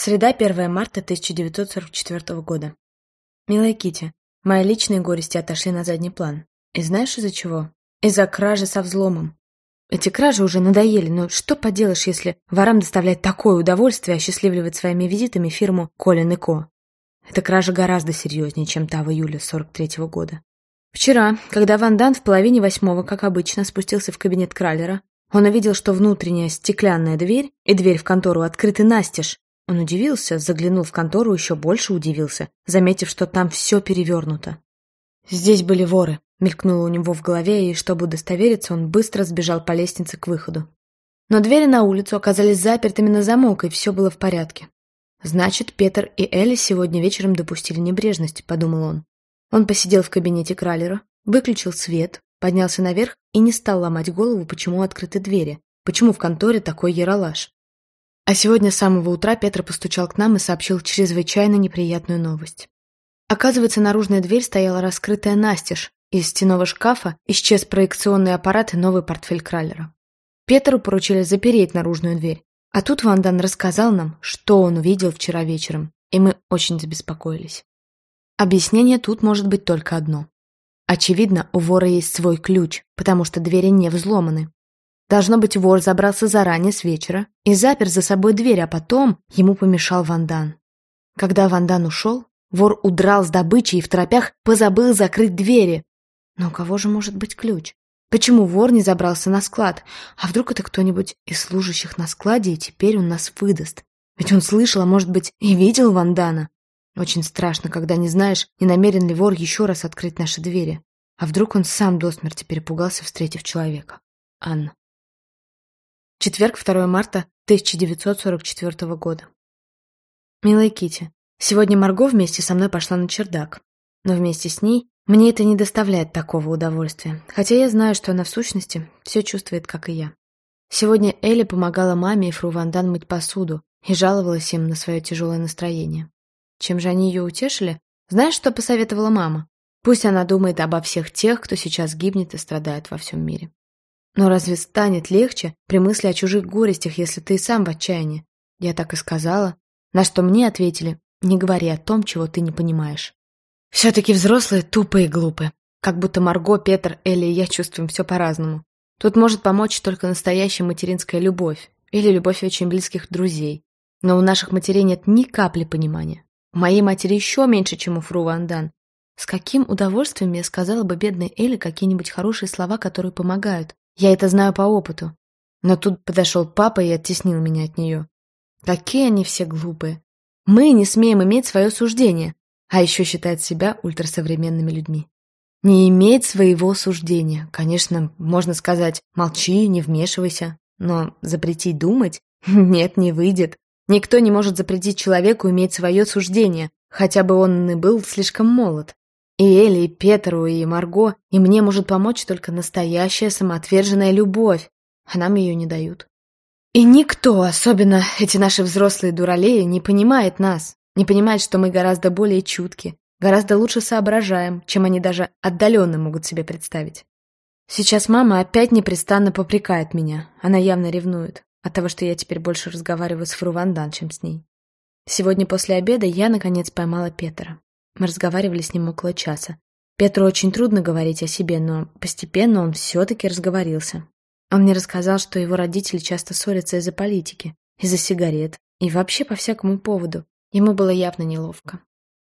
Среда, 1 марта 1944 года. Милая Кити, мои личные горести отошли на задний план. И знаешь из-за чего? Из-за кражи со взломом. Эти кражи уже надоели, но что поделаешь, если ворам доставляет такое удовольствие осчастливливать своими визитами фирму Колин и Ко. Эта кража гораздо серьезнее, чем та в июле 43-го года. Вчера, когда Ван Дан в половине восьмого, как обычно, спустился в кабинет Кралера, он увидел, что внутренняя стеклянная дверь и дверь в контору открыты настежь, он удивился, заглянул в контору, еще больше удивился, заметив, что там все перевернуто. «Здесь были воры», — мелькнуло у него в голове, и, чтобы удостовериться, он быстро сбежал по лестнице к выходу. Но двери на улицу оказались запертыми на замок, и все было в порядке. «Значит, Петр и Элли сегодня вечером допустили небрежность», — подумал он. Он посидел в кабинете Кралера, выключил свет, поднялся наверх и не стал ломать голову, почему открыты двери, почему в конторе такой яролаж. А сегодня с самого утра Петр постучал к нам и сообщил чрезвычайно неприятную новость. Оказывается, наружная дверь стояла раскрытая настежь, из стенового шкафа исчез проекционный аппарат и новый портфель Краллера. Петру поручили запереть наружную дверь. А тут Вандан рассказал нам, что он увидел вчера вечером, и мы очень забеспокоились. Объяснение тут может быть только одно. Очевидно, у вора есть свой ключ, потому что двери не взломаны. Должно быть, вор забрался заранее с вечера и запер за собой дверь, а потом ему помешал Ван Даан. Когда Ван Даан ушел, вор удрал с добычей и второпях позабыл закрыть двери. Но у кого же может быть ключ? Почему вор не забрался на склад? А вдруг это кто-нибудь из служащих на складе, и теперь он нас выдаст? Ведь он слышал, а может быть, и видел Ван Даана. Очень страшно, когда не знаешь, не намерен ли вор еще раз открыть наши двери. А вдруг он сам до смерти перепугался, встретив человека? Анна. Четверг, 2 марта 1944 года. Милая Кити, сегодня Марго вместе со мной пошла на чердак. Но вместе с ней мне это не доставляет такого удовольствия, хотя я знаю, что она в сущности все чувствует, как и я. Сегодня Элли помогала маме и Фру Вандан мыть посуду и жаловалась им на свое тяжелое настроение. Чем же они ее утешили? Знаешь, что посоветовала мама? Пусть она думает обо всех тех, кто сейчас гибнет и страдает во всем мире. Но разве станет легче при мысли о чужих горестях, если ты сам в отчаянии? Я так и сказала. На что мне ответили, не говори о том, чего ты не понимаешь. Все-таки взрослые тупые и глупые. Как будто Марго, Петр, Элли и я чувствуем все по-разному. Тут может помочь только настоящая материнская любовь или любовь очень близких друзей. Но у наших матерей нет ни капли понимания. У моей матери еще меньше, чем у Фру Вандан. С каким удовольствием я сказала бы бедной Элли какие-нибудь хорошие слова, которые помогают. Я это знаю по опыту. Но тут подошел папа и оттеснил меня от нее. Какие они все глупые. Мы не смеем иметь свое суждение, а еще считать себя ультрасовременными людьми. Не иметь своего суждения. Конечно, можно сказать «молчи, не вмешивайся», но запретить думать? Нет, не выйдет. Никто не может запретить человеку иметь свое суждение, хотя бы он и был слишком молод. И Элли, и Петру, и Марго, и мне может помочь только настоящая самоотверженная любовь, а нам ее не дают. И никто, особенно эти наши взрослые дуралеи, не понимает нас, не понимает, что мы гораздо более чутки, гораздо лучше соображаем, чем они даже отдаленно могут себе представить. Сейчас мама опять непрестанно попрекает меня, она явно ревнует от того, что я теперь больше разговариваю с Фру чем с ней. Сегодня после обеда я, наконец, поймала Петра. Мы разговаривали с ним около часа. Петру очень трудно говорить о себе, но постепенно он все-таки разговорился. Он мне рассказал, что его родители часто ссорятся из-за политики, из-за сигарет и вообще по всякому поводу. Ему было явно неловко.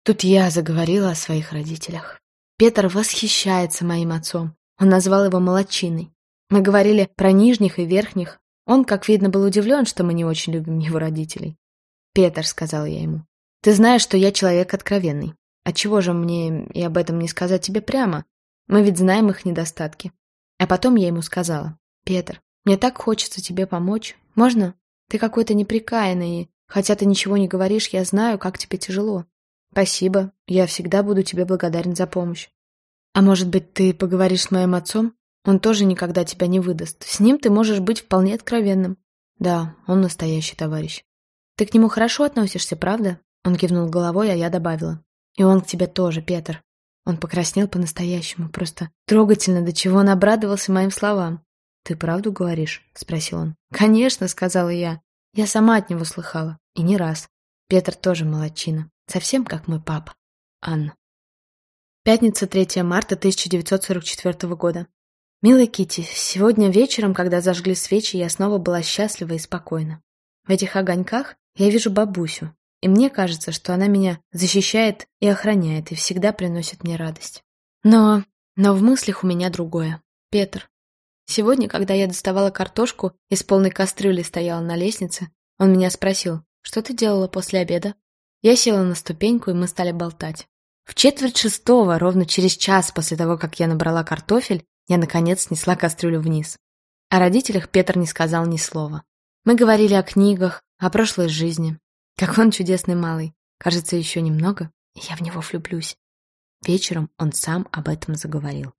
Тут я заговорила о своих родителях. Петр восхищается моим отцом. Он назвал его молодчиной. Мы говорили про нижних и верхних. Он, как видно, был удивлен, что мы не очень любим его родителей. «Петр», — сказала я ему, — «ты знаешь, что я человек откровенный. А чего же мне и об этом не сказать тебе прямо? Мы ведь знаем их недостатки. А потом я ему сказала, «Петр, мне так хочется тебе помочь. Можно? Ты какой-то неприкаянный, хотя ты ничего не говоришь, я знаю, как тебе тяжело. Спасибо, я всегда буду тебе благодарен за помощь. А может быть, ты поговоришь с моим отцом? Он тоже никогда тебя не выдаст. С ним ты можешь быть вполне откровенным. Да, он настоящий товарищ. Ты к нему хорошо относишься, правда? Он кивнул головой, а я добавила. И он к тебе тоже, Петр. Он покраснел по-настоящему, просто трогательно, до чего он обрадовался моим словам. «Ты правду говоришь?» — спросил он. «Конечно», — сказала я. Я сама от него слыхала. И не раз. Петр тоже молодчина. Совсем как мой папа. Анна. Пятница, 3 марта 1944 года. Милая Кити, сегодня вечером, когда зажгли свечи, я снова была счастлива и спокойна. В этих огоньках я вижу бабусю, и мне кажется, что она меня защищает и охраняет, и всегда приносит мне радость. Но... но в мыслях у меня другое. Петр. Сегодня, когда я доставала картошку, из полной кастрюли стояла на лестнице, он меня спросил, что ты делала после обеда? Я села на ступеньку, и мы стали болтать. В четверть шестого, ровно через час после того, как я набрала картофель, я, наконец, снесла кастрюлю вниз. О родителях Петр не сказал ни слова. Мы говорили о книгах, о прошлой жизни. Как он чудесный малый. Кажется, еще немного, и я в него влюблюсь. Вечером он сам об этом заговорил.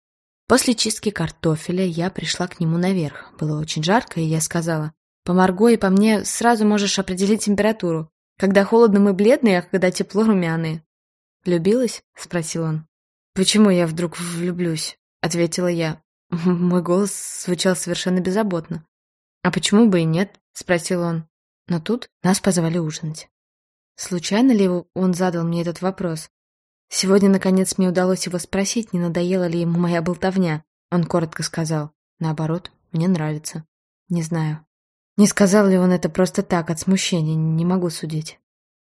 После чистки картофеля я пришла к нему наверх. Было очень жарко, и я сказала, «По Марго и по мне сразу можешь определить температуру. Когда холодно, мы бледные, а когда тепло, румяные». «Влюбилась?» — спросил он. «Почему я вдруг влюблюсь?» — ответила я. Мой голос звучал совершенно беззаботно. «А почему бы и нет?» — спросил он. Но тут нас позвали ужинать. Случайно ли он задал мне этот вопрос? Сегодня, наконец, мне удалось его спросить, не надоела ли ему моя болтовня. Он коротко сказал. Наоборот, мне нравится. Не знаю. Не сказал ли он это просто так, от смущения, не могу судить.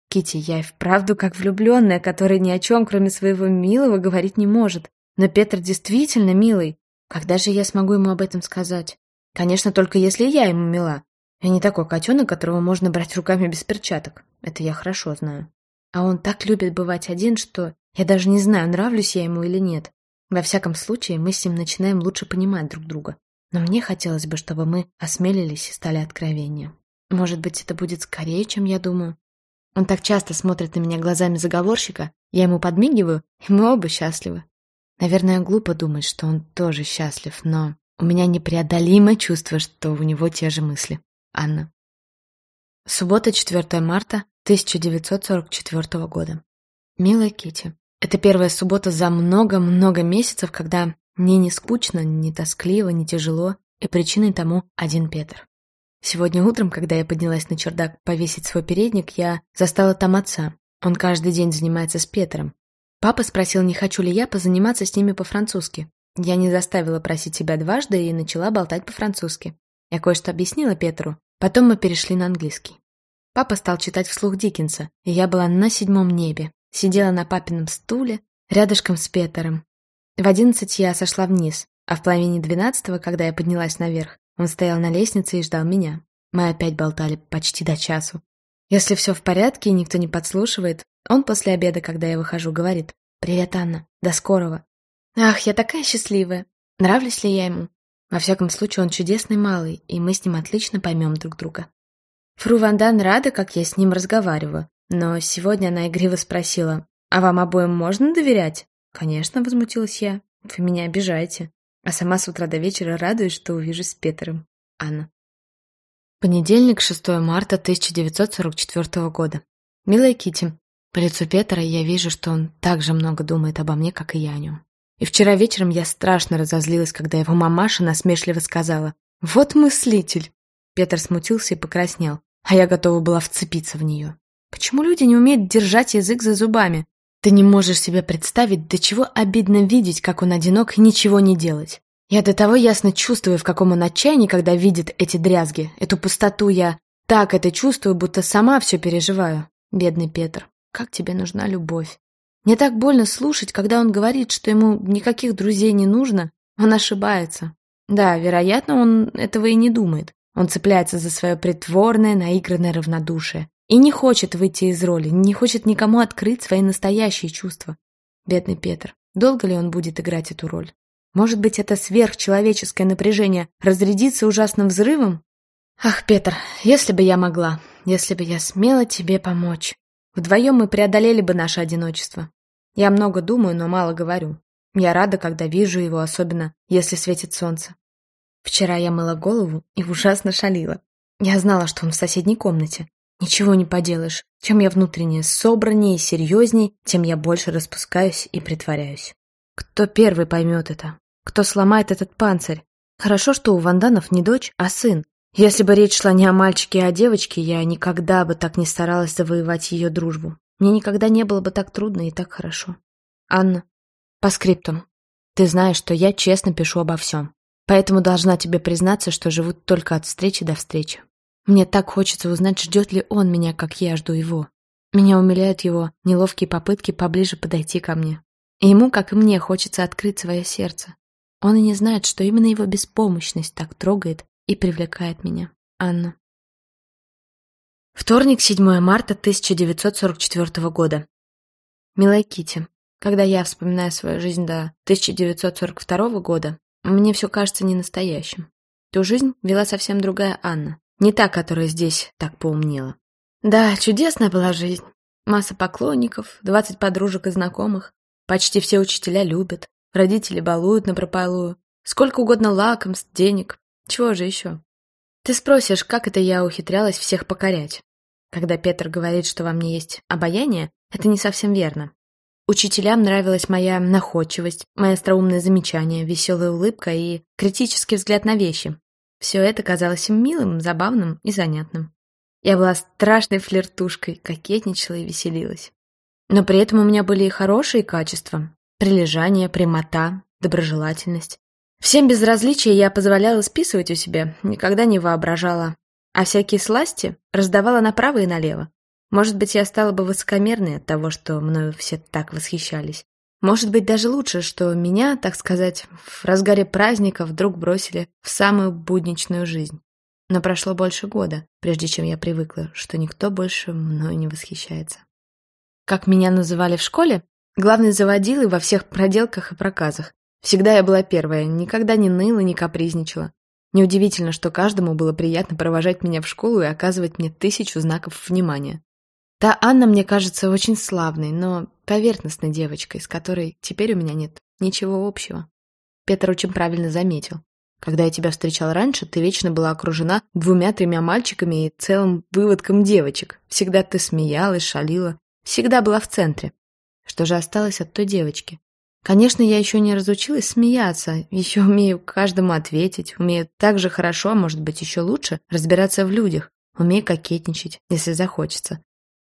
Кити, я и вправду как влюбленная, которая ни о чем, кроме своего милого, говорить не может. Но Петр действительно милый. Когда же я смогу ему об этом сказать? Конечно, только если я ему мила. Я не такой котенок, которого можно брать руками без перчаток. Это я хорошо знаю. А он так любит бывать один, что я даже не знаю, нравлюсь я ему или нет. Во всяком случае, мы с ним начинаем лучше понимать друг друга. Но мне хотелось бы, чтобы мы осмелились и стали откровением. Может быть, это будет скорее, чем я думаю. Он так часто смотрит на меня глазами заговорщика, я ему подмигиваю, и мы оба счастливы. Наверное, глупо думать, что он тоже счастлив, но у меня непреодолимое чувство, что у него те же мысли. Анна. Суббота, 4 марта 1944 года. Милая Кити, это первая суббота за много-много месяцев, когда мне не скучно, не тоскливо, не тяжело, и причиной тому один Петр. Сегодня утром, когда я поднялась на чердак повесить свой передник, я застала там отца. Он каждый день занимается с Петром. Папа спросил, не хочу ли я позаниматься с ними по-французски. Я не заставила просить себя дважды и начала болтать по-французски. Я кое-что объяснила Петру. Потом мы перешли на английский. Папа стал читать вслух Диккенса, и я была на седьмом небе. Сидела на папином стуле, рядышком с Петером. В одиннадцать я сошла вниз, а в половине двенадцатого, когда я поднялась наверх, он стоял на лестнице и ждал меня. Мы опять болтали почти до часу. Если все в порядке и никто не подслушивает, он после обеда, когда я выхожу, говорит «Привет, Анна, до скорого». Ах, я такая счастливая. Нравлюсь ли я ему? Во всяком случае, он чудесный малый, и мы с ним отлично поймем друг друга. Фру Вандан рада, как я с ним разговариваю, но сегодня она игриво спросила «А вам обоим можно доверять?» «Конечно», — возмутилась я, — «вы меня обижаете» а сама с утра до вечера радуюсь, что увижусь с Петером. Анна. Понедельник, 6 марта 1944 года. Милая Кити, по лицу Петра я вижу, что он так же много думает обо мне, как и я о нем. И вчера вечером я страшно разозлилась, когда его мамаша насмешливо сказала «Вот мыслитель!». Петр смутился и покраснел, а я готова была вцепиться в нее. Почему люди не умеют держать язык за зубами? Ты не можешь себе представить, до чего обидно видеть, как он одинок и ничего не делать. Я до того ясно чувствую, в каком он отчаянии, когда видит эти дрязги. Эту пустоту я так это чувствую, будто сама все переживаю. Бедный Петр, как тебе нужна любовь. Мне так больно слушать, когда он говорит, что ему никаких друзей не нужно. Он ошибается. Да, вероятно, он этого и не думает. Он цепляется за свое притворное, наигранное равнодушие. И не хочет выйти из роли, не хочет никому открыть свои настоящие чувства. Бедный Петр. Долго ли он будет играть эту роль? Может быть, это сверхчеловеческое напряжение разрядится ужасным взрывом? Ах, Петр, если бы я могла, если бы я смела тебе помочь. Вдвоем мы преодолели бы наше одиночество. Я много думаю, но мало говорю. Я рада, когда вижу его, особенно если светит солнце. Вчера я мыла голову и ужасно шалила. Я знала, что он в соседней комнате. Ничего не поделаешь. Чем я внутренне собраннее и серьезней, тем я больше распускаюсь и притворяюсь. Кто первый поймет это? Кто сломает этот панцирь? Хорошо, что у Ванданов не дочь, а сын. Если бы речь шла не о мальчике, а о девочке, я никогда бы так не старалась завоевать ее дружбу. Мне никогда не было бы так трудно и так хорошо. Анна, по скриптум. Ты знаешь, что я честно пишу обо всем. Поэтому должна тебе признаться, что живу только от встречи до встречи. Мне так хочется узнать, ждет ли он меня, как я жду его. Меня умиляют его неловкие попытки поближе подойти ко мне. И ему, как и мне, хочется открыть свое сердце. Он и не знает, что именно его беспомощность так трогает и привлекает меня. Анна. Вторник, 7 марта 1944 года. Милая Кити, когда я вспоминаю свою жизнь до 1942 года, мне все кажется ненастоящим. Ту жизнь вела совсем другая Анна, не та, которая здесь так поумнела. Да, чудесная была жизнь. Масса поклонников, 20 подружек и знакомых. Почти все учителя любят, родители балуют напропалую. Сколько угодно лакомств, денег. Чего же еще? Ты спросишь, как это я ухитрялась всех покорять? Когда Петр говорит, что во мне есть обаяние, это не совсем верно. Учителям нравилась моя находчивость, мои остроумные замечания, веселая улыбка и критический взгляд на вещи. Все это казалось им милым, забавным и занятным. Я была страшной флиртушкой, кокетничала и веселилась. Но при этом у меня были и хорошие качества. Прилежание, прямота, доброжелательность. Всем безразличие я позволяла списывать у себя, никогда не воображала. А всякие сласти раздавала направо и налево. Может быть, я стала бы высокомерной от того, что мною все так восхищались. Может быть, даже лучше, что меня, так сказать, в разгаре праздника вдруг бросили в самую будничную жизнь. Но прошло больше года, прежде чем я привыкла, что никто больше мною не восхищается. Как меня называли в школе? Главный заводилой во всех проделках и проказах. Всегда я была первая, никогда не ныла, не капризничала. Неудивительно, что каждому было приятно провожать меня в школу и оказывать мне тысячу знаков внимания. Та Анна мне кажется очень славной, но поверхностной девочкой, с которой теперь у меня нет ничего общего. Петр очень правильно заметил. Когда я тебя встречал раньше, ты вечно была окружена двумя-тремя мальчиками и целым выводком девочек. Всегда ты смеялась, шалила, всегда была в центре. Что же осталось от той девочки? Конечно, я еще не разучилась смеяться, еще умею каждому ответить, умею так же хорошо, а может быть еще лучше, разбираться в людях, умею кокетничать, если захочется.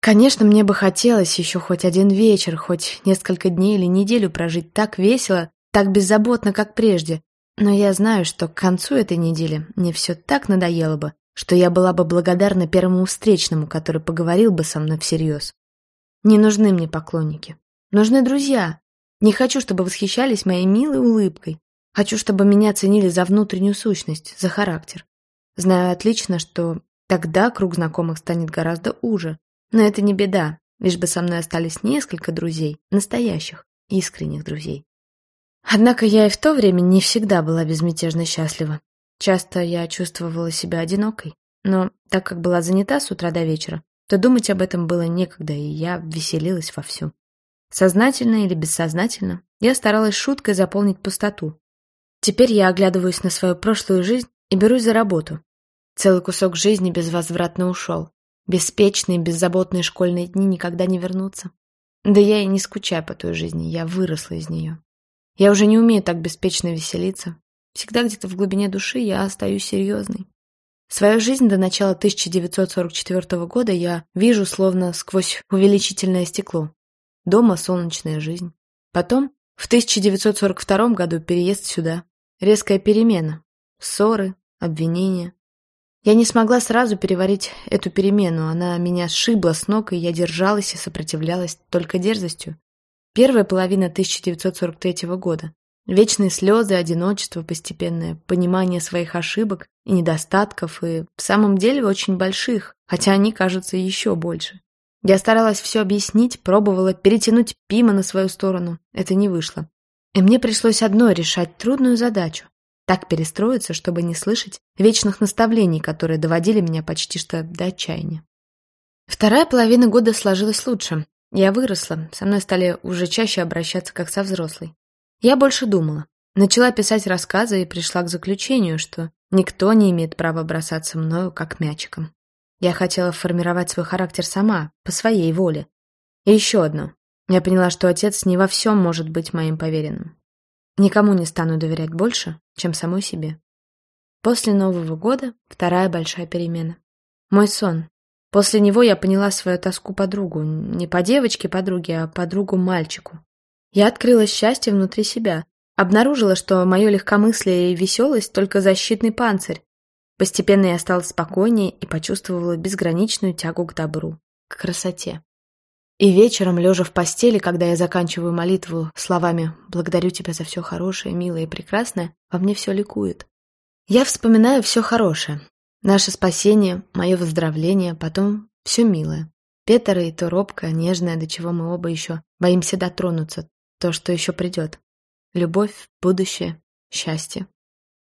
Конечно, мне бы хотелось еще хоть один вечер, хоть несколько дней или неделю прожить так весело, так беззаботно, как прежде. Но я знаю, что к концу этой недели мне все так надоело бы, что я была бы благодарна первому встречному, который поговорил бы со мной всерьез. Не нужны мне поклонники. Нужны друзья. Не хочу, чтобы восхищались моей милой улыбкой. Хочу, чтобы меня ценили за внутреннюю сущность, за характер. Знаю отлично, что тогда круг знакомых станет гораздо уже, но это не беда, лишь бы со мной остались несколько друзей, настоящих, искренних друзей. Однако я и в то время не всегда была безмятежно счастлива. Часто я чувствовала себя одинокой, но так как была занята с утра до вечера, то думать об этом было некогда, и я веселилась вовсю. Сознательно или бессознательно, я старалась шуткой заполнить пустоту. Теперь я оглядываюсь на свою прошлую жизнь и берусь за работу. Целый кусок жизни безвозвратно ушел. Беспечные, беззаботные школьные дни никогда не вернутся. Да я и не скучаю по той жизни, я выросла из нее. Я уже не умею так беспечно веселиться. Всегда где-то в глубине души я остаюсь серьезной. Свою жизнь до начала 1944 года я вижу словно сквозь увеличительное стекло. Дома солнечная жизнь. Потом, в 1942 году, переезд сюда. Резкая перемена. Ссоры, обвинения, я не смогла сразу переварить эту перемену, она меня сшибла с ног, и я держалась и сопротивлялась только дерзостью. Первая половина 1943 года. Вечные слезы, одиночество постепенное, понимание своих ошибок и недостатков, и в самом деле очень больших, хотя они кажутся еще больше. Я старалась все объяснить, пробовала перетянуть Пима на свою сторону. Это не вышло. И мне пришлось одно решать трудную задачу так перестроиться, чтобы не слышать вечных наставлений, которые доводили меня почти что до отчаяния. Вторая половина года сложилась лучше. Я выросла, со мной стали уже чаще обращаться как со взрослой. Я больше думала. Начала писать рассказы и пришла к заключению, что никто не имеет права бросаться мною как мячиком. Я хотела формировать свой характер сама, по своей воле. И еще одно. Я поняла, что отец не во всем может быть моим поверенным. Никому не стану доверять больше, чем самой себе. После Нового года вторая большая перемена. Мой сон. После него я поняла свою тоску подругу. Не по девочке-подруге, а подругу-мальчику. Я открыла счастье внутри себя. Обнаружила, что мое легкомыслие и веселость — только защитный панцирь. Постепенно я стала спокойнее и почувствовала безграничную тягу к добру, к красоте. И вечером, лежа в постели, когда я заканчиваю молитву словами «Благодарю тебя за все хорошее, милое и прекрасное», во мне все ликует. Я вспоминаю все хорошее. Наше спасение, мое выздоровление, потом все милое. Петра и то робкое, нежное, до чего мы оба еще боимся дотронуться, то, что еще придет. Любовь, будущее, счастье.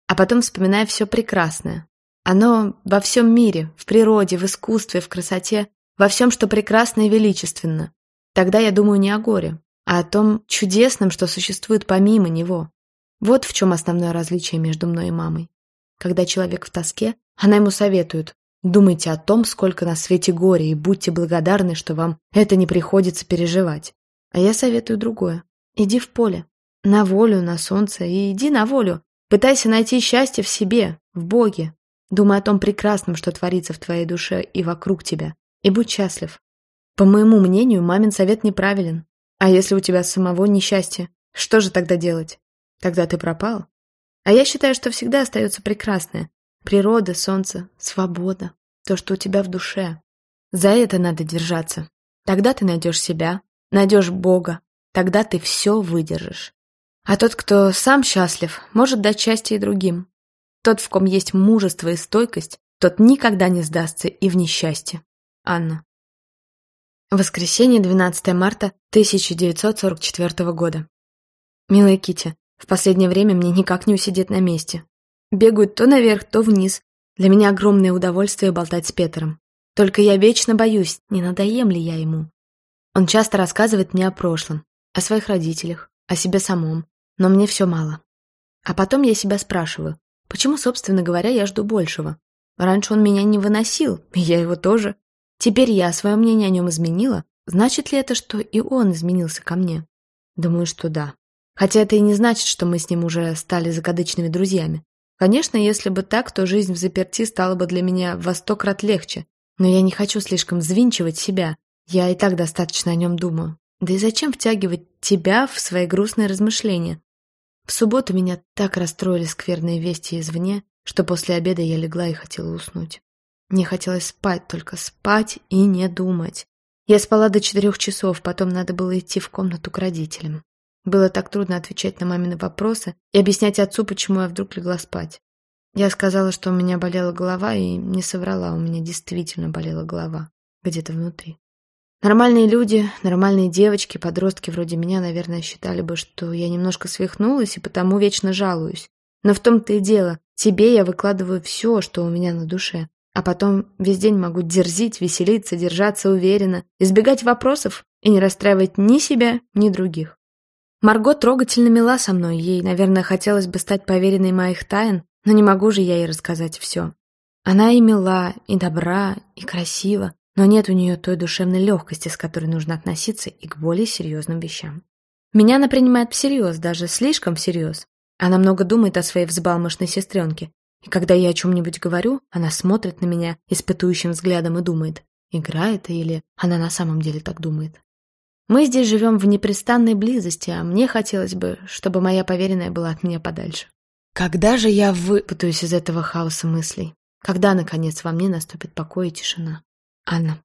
А потом вспоминаю все прекрасное. Оно во всем мире, в природе, в искусстве, в красоте, во всем, что прекрасно и величественно. Тогда я думаю не о горе, а о том чудесном, что существует помимо него. Вот в чем основное различие между мной и мамой. Когда человек в тоске, она ему советует «Думайте о том, сколько на свете горя, и будьте благодарны, что вам это не приходится переживать». А я советую другое. Иди в поле, на волю, на солнце, и иди на волю. Пытайся найти счастье в себе, в Боге. Думай о том прекрасном, что творится в твоей душе и вокруг тебя, и будь счастлив. По моему мнению, мамин совет неправилен. А если у тебя самого несчастье, что же тогда делать? Тогда ты пропал. А я считаю, что всегда остается прекрасное. Природа, солнце, свобода. То, что у тебя в душе. За это надо держаться. Тогда ты найдешь себя, найдешь Бога. Тогда ты все выдержишь. А тот, кто сам счастлив, может дать счастье и другим. Тот, в ком есть мужество и стойкость, тот никогда не сдастся и в несчастье. Анна. Воскресенье, 12 марта 1944 года. Милая Кити, в последнее время мне никак не усидеть на месте. Бегают то наверх, то вниз. Для меня огромное удовольствие болтать с Петером. Только я вечно боюсь, не надоем ли я ему. Он часто рассказывает мне о прошлом, о своих родителях, о себе самом, но мне все мало. А потом я себя спрашиваю, почему, собственно говоря, я жду большего? Раньше он меня не выносил, и я его тоже. Теперь я свое мнение о нем изменила. Значит ли это, что и он изменился ко мне? Думаю, что да. Хотя это и не значит, что мы с ним уже стали закадычными друзьями. Конечно, если бы так, то жизнь в заперти стала бы для меня во сто крат легче. Но я не хочу слишком взвинчивать себя. Я и так достаточно о нем думаю. Да и зачем втягивать тебя в свои грустные размышления? В субботу меня так расстроили скверные вести извне, что после обеда я легла и хотела уснуть. Мне хотелось спать, только спать и не думать. Я спала до четырех часов, потом надо было идти в комнату к родителям. Было так трудно отвечать на мамины вопросы и объяснять отцу, почему я вдруг легла спать. Я сказала, что у меня болела голова, и не соврала, у меня действительно болела голова. Где-то внутри. Нормальные люди, нормальные девочки, подростки вроде меня, наверное, считали бы, что я немножко свихнулась и потому вечно жалуюсь. Но в том-то и дело, тебе я выкладываю все, что у меня на душе. А потом весь день могу дерзить, веселиться, держаться уверенно, избегать вопросов и не расстраивать ни себя, ни других. Марго трогательно мила со мной, ей, наверное, хотелось бы стать поверенной моих тайн, но не могу же я ей рассказать все. Она и мила, и добра, и красива, но нет у нее той душевной легкости, с которой нужно относиться и к более серьезным вещам. Меня она принимает всерьез, даже слишком всерьез. Она много думает о своей взбалмошной сестренке, и когда я о чем-нибудь говорю, она смотрит на меня испытующим взглядом и думает, играет или она на самом деле так думает. Мы здесь живем в непрестанной близости, а мне хотелось бы, чтобы моя поверенная была от меня подальше. Когда же я выпутаюсь из этого хаоса мыслей? Когда, наконец, во мне наступит покой и тишина? Анна.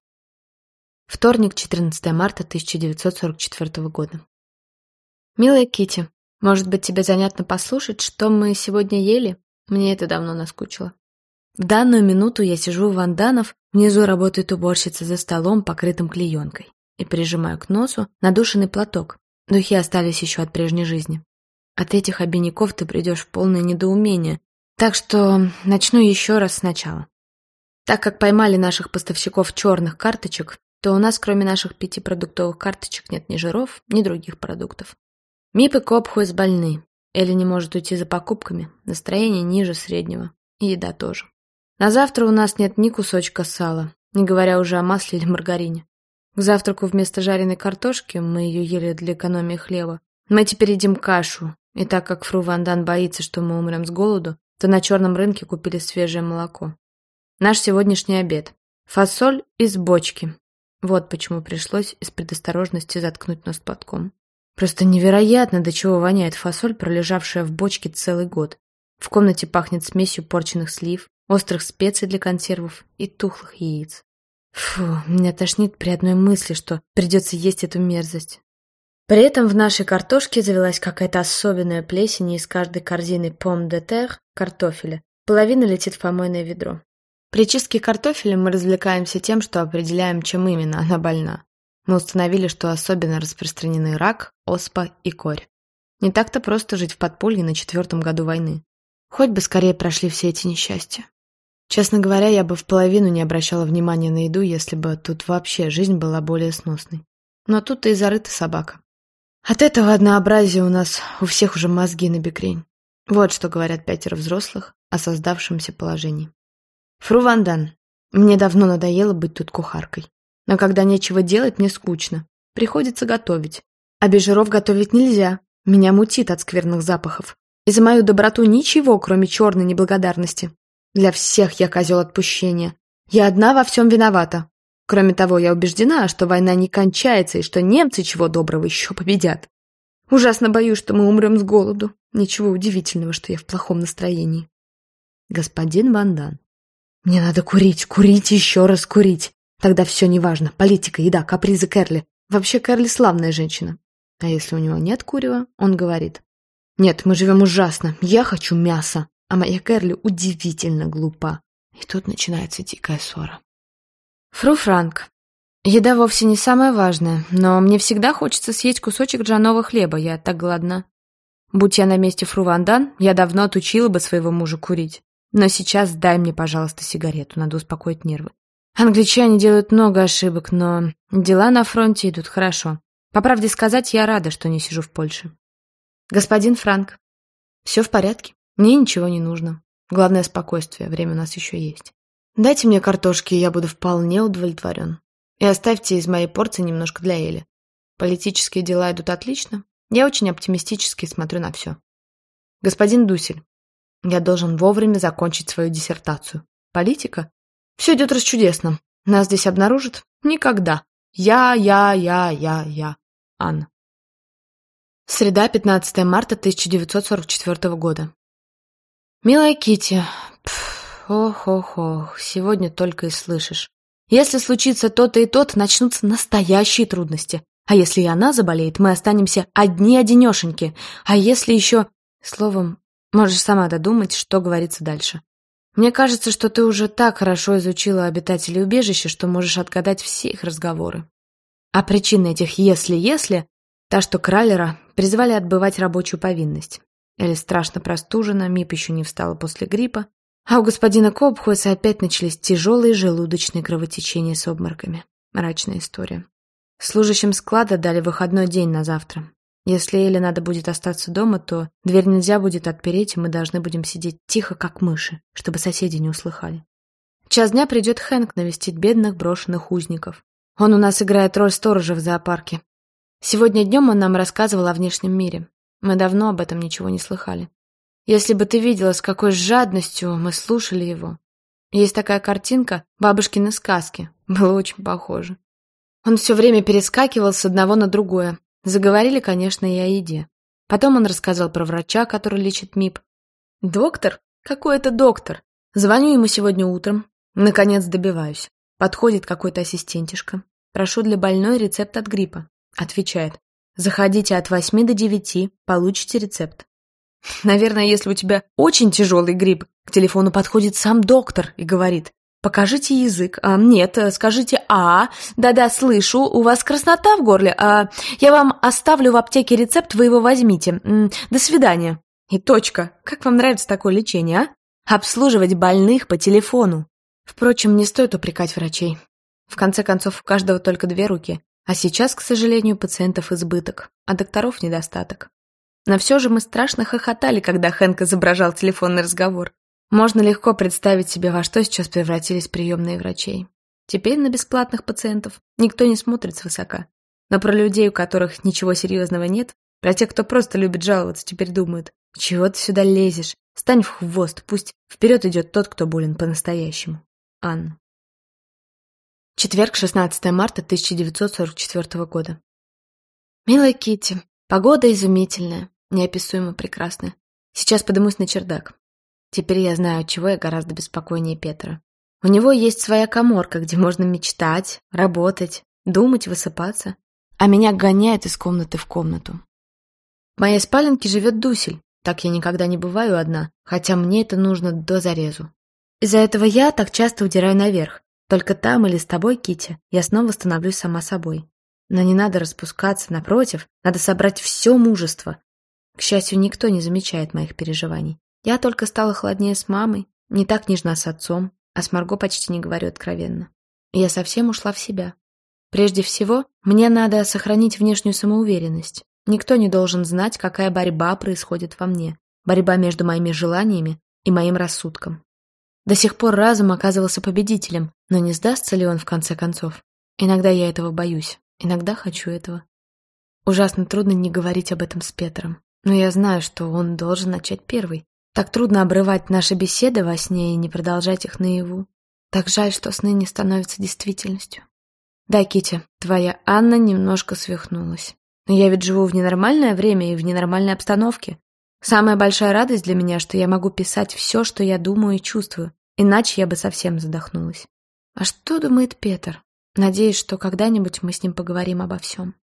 Вторник, 14 марта 1944 года. Милая Кити, может быть, тебе занятно послушать, что мы сегодня ели? Мне это давно наскучило. В данную минуту я сижу в Ванданов, внизу работает уборщица за столом, покрытым клеенкой и прижимаю к носу надушенный платок. Духи остались еще от прежней жизни. От этих обиняков ты придешь в полное недоумение, так что начну еще раз сначала. Так как поймали наших поставщиков черных карточек, то у нас кроме наших пяти продуктовых карточек нет ни жиров, ни других продуктов. МИП и Копхуэс больны. Элли не может уйти за покупками, настроение ниже среднего, и еда тоже. На завтра у нас нет ни кусочка сала, не говоря уже о масле или маргарине. К завтраку вместо жареной картошки, мы ее ели для экономии хлеба, мы теперь едим кашу, и так как фру Вандан боится, что мы умрем с голоду, то на черном рынке купили свежее молоко. Наш сегодняшний обед. Фасоль из бочки. Вот почему пришлось из предосторожности заткнуть нос платком. Просто невероятно, до чего воняет фасоль, пролежавшая в бочке целый год. В комнате пахнет смесью порченных слив, острых специй для консервов и тухлых яиц. Фу, меня тошнит при одной мысли, что придется есть эту мерзость. При этом в нашей картошке завелась какая-то особенная плесень, и из каждой корзины пом де терre картофеля половина летит в помойное ведро. При чистке картофеля мы развлекаемся тем, что определяем, чем именно она больна. Мы установили, что особенно распространены рак, оспа и корь. Не так-то просто жить в подполье на четвертом году войны. Хоть бы скорее прошли все эти несчастья. Честно говоря, я бы в половину не обращала внимания на еду, если бы тут вообще жизнь была более сносной. Но тут-то и зарыта собака. От этого однообразия у нас у всех уже мозги на бекрень. Вот что говорят пятеро взрослых о создавшемся положении. Фру Вандан, мне давно надоело быть тут кухаркой. Но когда нечего делать, мне скучно. Приходится готовить. А без жиров готовить нельзя. Меня мутит от скверных запахов. И за мою доброту ничего, кроме черной неблагодарности. Для всех я козел отпущения. Я одна во всем виновата. Кроме того, я убеждена, что война не кончается и что немцы чего доброго еще победят. Ужасно боюсь, что мы умрем с голоду. Ничего удивительного, что я в плохом настроении. Господин Вандан, мне надо курить, курить еще раз курить. Тогда все неважно. Политика, еда, капризы Кэрли. Вообще Кэрли славная женщина. А если у него нет курева, он говорит. Нет, мы живем ужасно. Я хочу мяса. А моя Кэрли удивительно глупа. И тут начинается дикая ссора. Фру Франк. Еда вовсе не самое важное, но мне всегда хочется съесть кусочек джанового хлеба, я так голодна. Будь я на месте Фру Вандан, я давно отучила бы своего мужа курить. Но сейчас дай мне, пожалуйста, сигарету, надо успокоить нервы. Англичане делают много ошибок, но дела на фронте идут хорошо. По правде сказать, я рада, что не сижу в Польше. Господин Франк, все в порядке. Мне ничего не нужно. Главное спокойствие, время у нас еще есть. Дайте мне картошки, и я буду вполне удовлетворен. И оставьте из моей порции немножко для Эли. Политические дела идут отлично. Я очень оптимистически смотрю на все. Господин Дусель, я должен вовремя закончить свою диссертацию. Политика? Все идет расчудесно. Нас здесь обнаружат? Никогда. Я, я, я, я, я. Анна. Среда, 15 марта 1944 года. Милая Кити, ох, ох, ох, сегодня только и слышишь. Если случится то-то и то-то, начнутся настоящие трудности. А если и она заболеет, мы останемся одни-одинешеньки. А если еще... Словом, Можешь сама додумать, что говорится дальше. Мне кажется, что ты уже так хорошо изучила обитателей убежища, что можешь отгадать все их разговоры. А причина этих «если-если» — та, что Кралера призвали отбывать рабочую повинность. Элли страшно простужена, Мип еще не встала после гриппа, а у господина Кобхуэса опять начались тяжелые желудочные кровотечения с обмороками. Мрачная история. Служащим склада дали выходной день на завтра. Если Эле надо будет остаться дома, то дверь нельзя будет отпереть, и мы должны будем сидеть тихо, как мыши, чтобы соседи не услыхали. Час дня придет Хэнк навестить бедных брошенных узников. Он у нас играет роль сторожа в зоопарке. Сегодня днем он нам рассказывал о внешнем мире. Мы давно об этом ничего не слыхали. Если бы ты видела, с какой жадностью мы слушали его. Есть такая картинка «Бабушкины сказки». Было очень похоже. Он все время перескакивал с одного на другое, Заговорили, конечно, и о еде. Потом он рассказал про врача, который лечит МИП. «Доктор? Какой это доктор? Звоню ему сегодня утром. Наконец добиваюсь. Подходит какой-то ассистентишка. Прошу для больной рецепт от гриппа. Отвечает. Заходите от восьми до девяти, получите рецепт. Наверное, если у тебя очень тяжелый грипп, к телефону подходит сам доктор и говорит, Покажите язык. А, нет, скажите «а». Да-да, слышу, у вас краснота в горле. А, я вам оставлю в аптеке рецепт, вы его возьмите. До свидания. И точка. Как вам нравится такое лечение, а? Обслуживать больных по телефону. Впрочем, не стоит упрекать врачей. В конце концов, у каждого только две руки. А сейчас, к сожалению, пациентов избыток, а докторов недостаток. Но все же мы страшно хохотали, когда Хэнк изображал телефонный разговор. Можно легко представить себе, во что сейчас превратились приемные врачей. Теперь на бесплатных пациентов никто не смотрит свысока. Но про людей, у которых ничего серьезного нет, про тех, кто просто любит жаловаться, теперь думают, чего ты сюда лезешь? Стань в хвост, пусть вперед идет тот, кто болен по-настоящему. Анна. Четверг, 16 марта 1944 года. Милая Китти, погода изумительная, неописуемо прекрасная. Сейчас подымусь на чердак. Теперь я знаю, чего я гораздо беспокойнее Петра. У него есть своя коморка, где можно мечтать, работать, думать, высыпаться. А меня гоняет из комнаты в комнату. В моей спаленке живет Дусель. Так я никогда не бываю одна, хотя мне это нужно до зарезу. Из-за этого я так часто удираю наверх. Только там или с тобой, Кити, я снова становлюсь сама собой. Но не надо распускаться, напротив, надо собрать все мужество. К счастью, никто не замечает моих переживаний. Я только стала холоднее с мамой, не так нежна с отцом, а с Марго почти не говорю откровенно. Я совсем ушла в себя. Прежде всего, мне надо сохранить внешнюю самоуверенность. Никто не должен знать, какая борьба происходит во мне. Борьба между моими желаниями и моим рассудком. До сих пор разум оказывался победителем, но не сдастся ли он в конце концов? Иногда я этого боюсь, иногда хочу этого. Ужасно трудно не говорить об этом с Петром, но я знаю, что он должен начать первый. Так трудно обрывать наши беседы во сне и не продолжать их наяву. Так жаль, что сны не становятся действительностью. Да, Кити, твоя Анна немножко свихнулась. Но я ведь живу в ненормальное время и в ненормальной обстановке. Самая большая радость для меня, что я могу писать все, что я думаю и чувствую, иначе я бы совсем задохнулась. А что думает Петр? Надеюсь, что когда-нибудь мы с ним поговорим обо всем.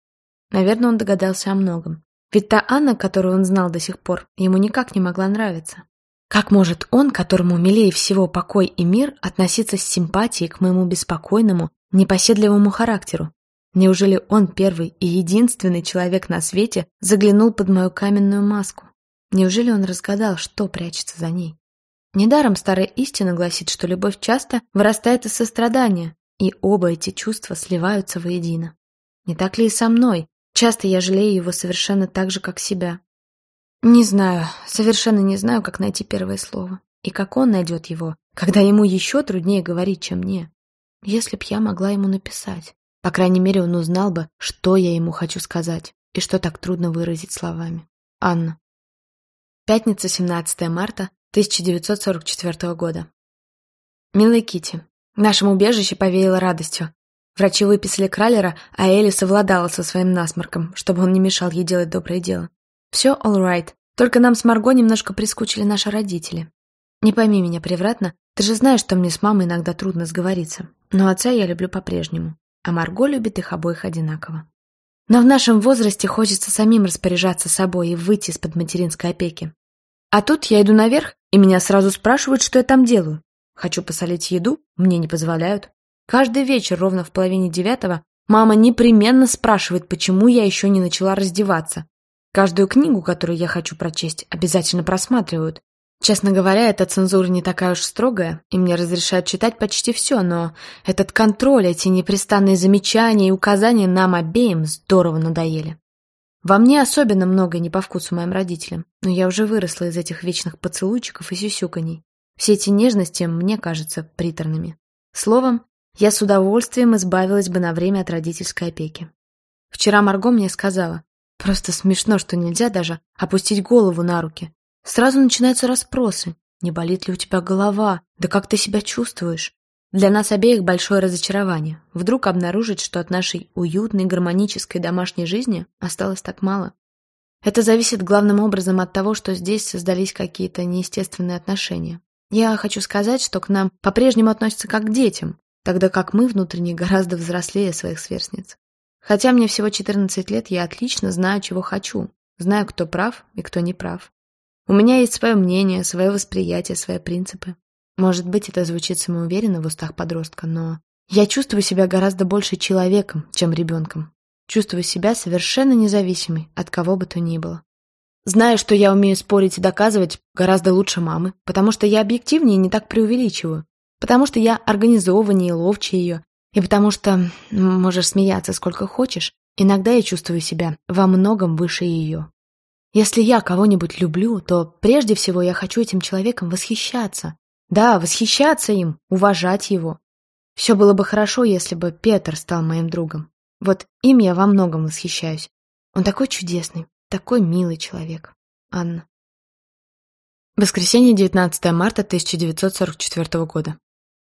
Наверное, он догадался о многом. Ведь та Анна, которую он знал до сих пор, ему никак не могла нравиться. Как может он, которому милее всего покой и мир, относиться с симпатией к моему беспокойному, непоседливому характеру? Неужели он первый и единственный человек на свете заглянул под мою каменную маску? Неужели он разгадал, что прячется за ней? Недаром старая истина гласит, что любовь часто вырастает из сострадания, и оба эти чувства сливаются воедино. Не так ли и со мной, Часто я жалею его совершенно так же, как себя. Не знаю, совершенно не знаю, как найти первое слово. И как он найдет его, когда ему еще труднее говорить, чем мне. Если б я могла ему написать. По крайней мере, он узнал бы, что я ему хочу сказать, и что так трудно выразить словами. Анна. Пятница, 17 марта 1944 года. Милая Кити, в нашем убежище повеяло радостью. Врачи выписали Кралера, а Элли совладала со своим насморком, чтобы он не мешал ей делать доброе дело. Все all right. Только нам с Марго немножко прискучили наши родители. Не пойми меня превратно, ты же знаешь, что мне с мамой иногда трудно сговориться. Но отца я люблю по-прежнему, а Марго любит их обоих одинаково. Но в нашем возрасте хочется самим распоряжаться собой и выйти из-под материнской опеки. А тут я иду наверх, и меня сразу спрашивают, что я там делаю. Хочу посолить еду, мне не позволяют. Каждый вечер ровно в половине девятого мама непременно спрашивает, почему я еще не начала раздеваться. Каждую книгу, которую я хочу прочесть, обязательно просматривают. Честно говоря, эта цензура не такая уж строгая, и мне разрешают читать почти все, но этот контроль, эти непрестанные замечания и указания нам обеим здорово надоели. Во мне особенно много не по вкусу моим родителям, но я уже выросла из этих вечных поцелуйчиков и сюсюканий. Все эти нежности мне кажутся приторными. Словом, я с удовольствием избавилась бы на время от родительской опеки. Вчера Марго мне сказала, просто смешно, что нельзя даже опустить голову на руки. Сразу начинаются расспросы. Не болит ли у тебя голова? Да как ты себя чувствуешь? Для нас обеих большое разочарование. Вдруг обнаружить, что от нашей уютной, гармонической домашней жизни осталось так мало. Это зависит главным образом от того, что здесь создались какие-то неестественные отношения. Я хочу сказать, что к нам по-прежнему относятся как к детям, тогда как мы внутренне гораздо взрослее своих сверстниц. Хотя мне всего 14 лет, я отлично знаю, чего хочу, знаю, кто прав и кто не прав. У меня есть свое мнение, свое восприятие, свои принципы. Может быть, это звучит самоуверенно в устах подростка, но я чувствую себя гораздо больше человеком, чем ребенком. Чувствую себя совершенно независимой от кого бы то ни было. Знаю, что я умею спорить и доказывать гораздо лучше мамы, потому что я объективнее и не так преувеличиваю потому что я организованнее и ловче ее, и потому что, можешь смеяться сколько хочешь, иногда я чувствую себя во многом выше ее. Если я кого-нибудь люблю, то прежде всего я хочу этим человеком восхищаться. Да, восхищаться им, уважать его. Все было бы хорошо, если бы Петр стал моим другом. Вот им я во многом восхищаюсь. Он такой чудесный, такой милый человек. Анна. Воскресенье, 19 марта 1944 года.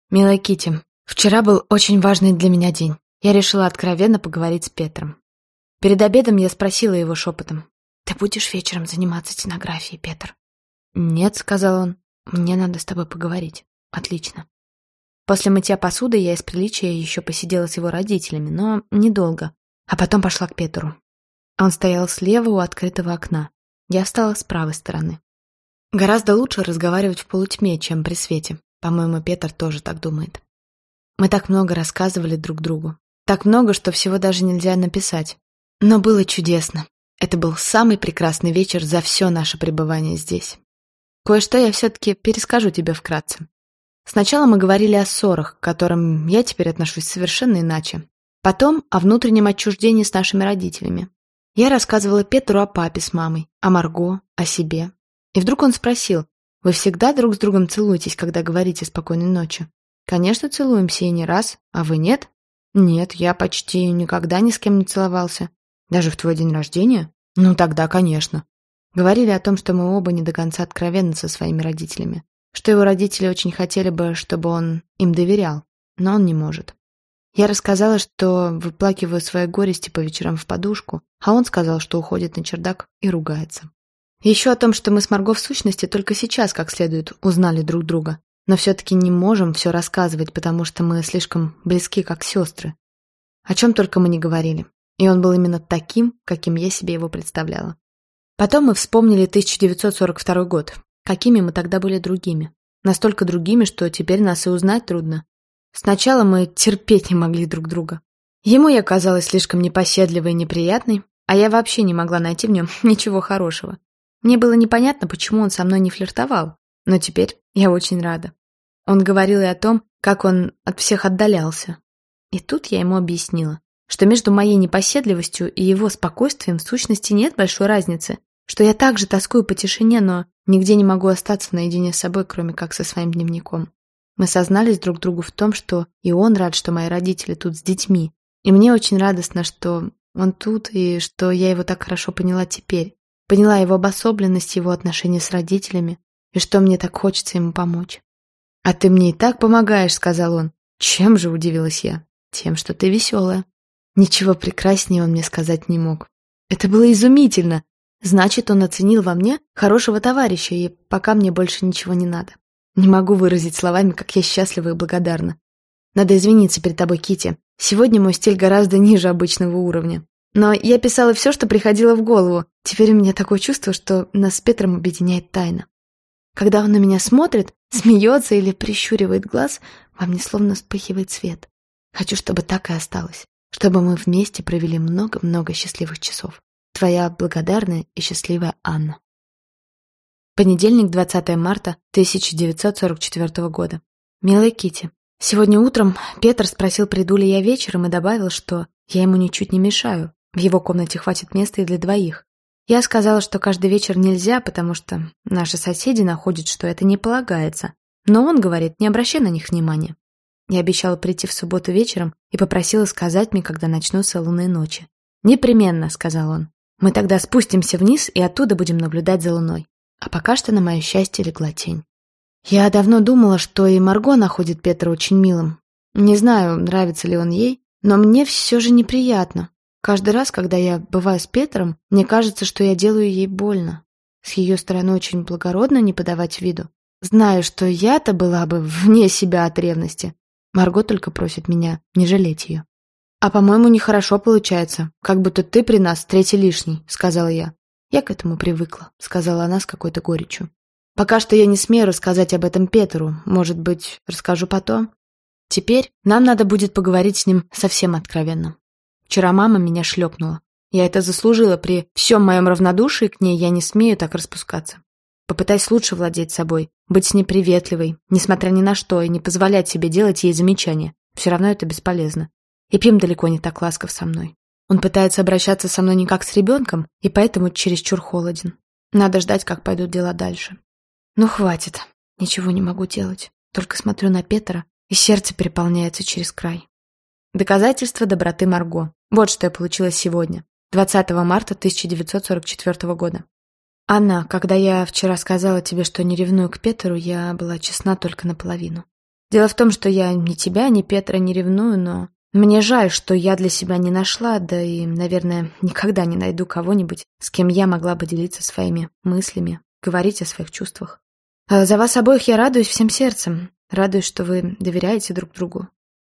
Милая Кити, вчера был очень важный для меня день. Я решила откровенно поговорить с Петром. Перед обедом я спросила его шепотом. «Ты будешь вечером заниматься стенографией, Петр?» «Нет», — сказал он. «Мне надо с тобой поговорить». «Отлично». После мытья посуды я из приличия еще посидела с его родителями, но недолго, а потом пошла к Петру. Он стоял слева у открытого окна. Я встала с правой стороны. Гораздо лучше разговаривать в полутьме, чем при свете. По-моему, Петр тоже так думает. Мы так много рассказывали друг другу. Так много, что всего даже нельзя написать. Но было чудесно. Это был самый прекрасный вечер за все наше пребывание здесь. Кое-что я все-таки перескажу тебе вкратце. Сначала мы говорили о ссорах, к которым я теперь отношусь совершенно иначе. Потом о внутреннем отчуждении с нашими родителями. Я рассказывала Петру о папе с мамой, о Марго, о себе. И вдруг он спросил, «Вы всегда друг с другом целуетесь, когда говорите спокойной ночи?» «Конечно, целуемся и не раз, а вы нет?» «Нет, я почти никогда ни с кем не целовался. Даже в твой день рождения?» «Ну, тогда, конечно». Говорили о том, что мы оба не до конца откровенны со своими родителями, что его родители очень хотели бы, чтобы он им доверял, но он не может. Я рассказала, что выплакиваю свои горести по вечерам в подушку, а он сказал, что уходит на чердак и ругается. Еще о том, что мы с Марго в сущности только сейчас как следует узнали друг друга, но все-таки не можем все рассказывать, потому что мы слишком близки как сестры. О чем только мы не говорили. И он был именно таким, каким я себе его представляла. Потом мы вспомнили 1942 год. Какими мы тогда были другими. Настолько другими, что теперь нас и узнать трудно. Сначала мы терпеть не могли друг друга. Ему я казалась слишком непоседливой и неприятной, а я вообще не могла найти в нем ничего хорошего. Мне было непонятно, почему он со мной не флиртовал, но теперь я очень рада. Он говорил и о том, как он от всех отдалялся. И тут я ему объяснила, что между моей непоседливостью и его спокойствием в сущности нет большой разницы, что я также тоскую по тишине, но нигде не могу остаться наедине с собой, кроме как со своим дневником. Мы сознались друг другу в том, что и он рад, что мои родители тут с детьми. И мне очень радостно, что он тут, и что я его так хорошо поняла теперь. Поняла его обособленность, его отношения с родителями, и что мне так хочется ему помочь. «А ты мне и так помогаешь», — сказал он. «Чем же?» — удивилась я. «Тем, что ты веселая». Ничего прекраснее он мне сказать не мог. Это было изумительно. Значит, он оценил во мне хорошего товарища, и пока мне больше ничего не надо. Не могу выразить словами, как я счастлива и благодарна. Надо извиниться перед тобой, Кити. Сегодня мой стиль гораздо ниже обычного уровня. Но я писала все, что приходило в голову. Теперь у меня такое чувство, что нас с Петром объединяет тайна. Когда он на меня смотрит, смеется или прищуривает глаз, во мне словно вспыхивает свет. Хочу, чтобы так и осталось. Чтобы мы вместе провели много-много счастливых часов. Твоя благодарная и счастливая Анна. Понедельник, 20 марта 1944 года. Милая Кити, сегодня утром Петр спросил, приду ли я вечером, и добавил, что я ему ничуть не мешаю. В его комнате хватит места и для двоих. Я сказала, что каждый вечер нельзя, потому что наши соседи находят, что это не полагается. Но он говорит, не обращай на них внимания. Я обещала прийти в субботу вечером и попросила сказать мне, когда начнутся лунные ночи. «Непременно», — сказал он. «Мы тогда спустимся вниз и оттуда будем наблюдать за луной. А пока что на мое счастье легла тень. Я давно думала, что и Марго находит Петра очень милым. Не знаю, нравится ли он ей, но мне все же неприятно. Каждый раз, когда я бываю с Петром, мне кажется, что я делаю ей больно. С ее стороны очень благородно не подавать виду. Знаю, что я-то была бы вне себя от ревности. Марго только просит меня не жалеть ее. «А, по-моему, нехорошо получается, как будто ты при нас третий лишний», — сказала я. «Я к этому привыкла», — сказала она с какой-то горечью. «Пока что я не смею рассказать об этом Петру. Может быть, расскажу потом?» «Теперь нам надо будет поговорить с ним совсем откровенно. Вчера мама меня шлепнула. Я это заслужила. При всем моем равнодушии к ней я не смею так распускаться. Попытайся лучше владеть собой, быть с ней приветливой, несмотря ни на что, и не позволять себе делать ей замечания. Все равно это бесполезно. И Пим далеко не так ласков со мной. Он пытается обращаться со мной не как с ребенком, и поэтому чересчур холоден. Надо ждать, как пойдут дела дальше. Ну, хватит. Ничего не могу делать. Только смотрю на Петра, и сердце переполняется через край. Доказательство доброты Марго. Вот что я получила сегодня, 20 марта 1944 года. Анна, когда я вчера сказала тебе, что не ревную к Петру, я была честна только наполовину. Дело в том, что я ни тебя, ни Петра не ревную, но мне жаль, что я для себя не нашла, да и, наверное, никогда не найду кого-нибудь, с кем я могла бы делиться своими мыслями, говорить о своих чувствах. А за вас обоих я радуюсь всем сердцем, радуюсь, что вы доверяете друг другу.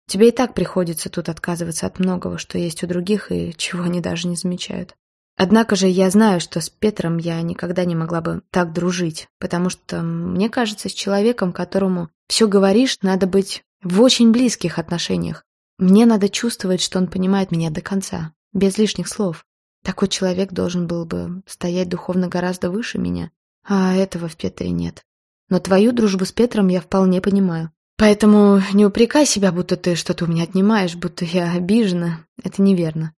Тебе и так приходится тут отказываться от многого, что есть у других и чего они даже не замечают. Однако же я знаю, что с Петром я никогда не могла бы так дружить, потому что, мне кажется, с человеком, которому все говоришь, надо быть в очень близких отношениях. Мне надо чувствовать, что он понимает меня до конца, без лишних слов. Такой человек должен был бы стоять духовно гораздо выше меня, а этого в Петре нет. Но твою дружбу с Петром я вполне понимаю. Поэтому не упрекай себя, будто ты что-то у меня отнимаешь, будто я обижена. Это неверно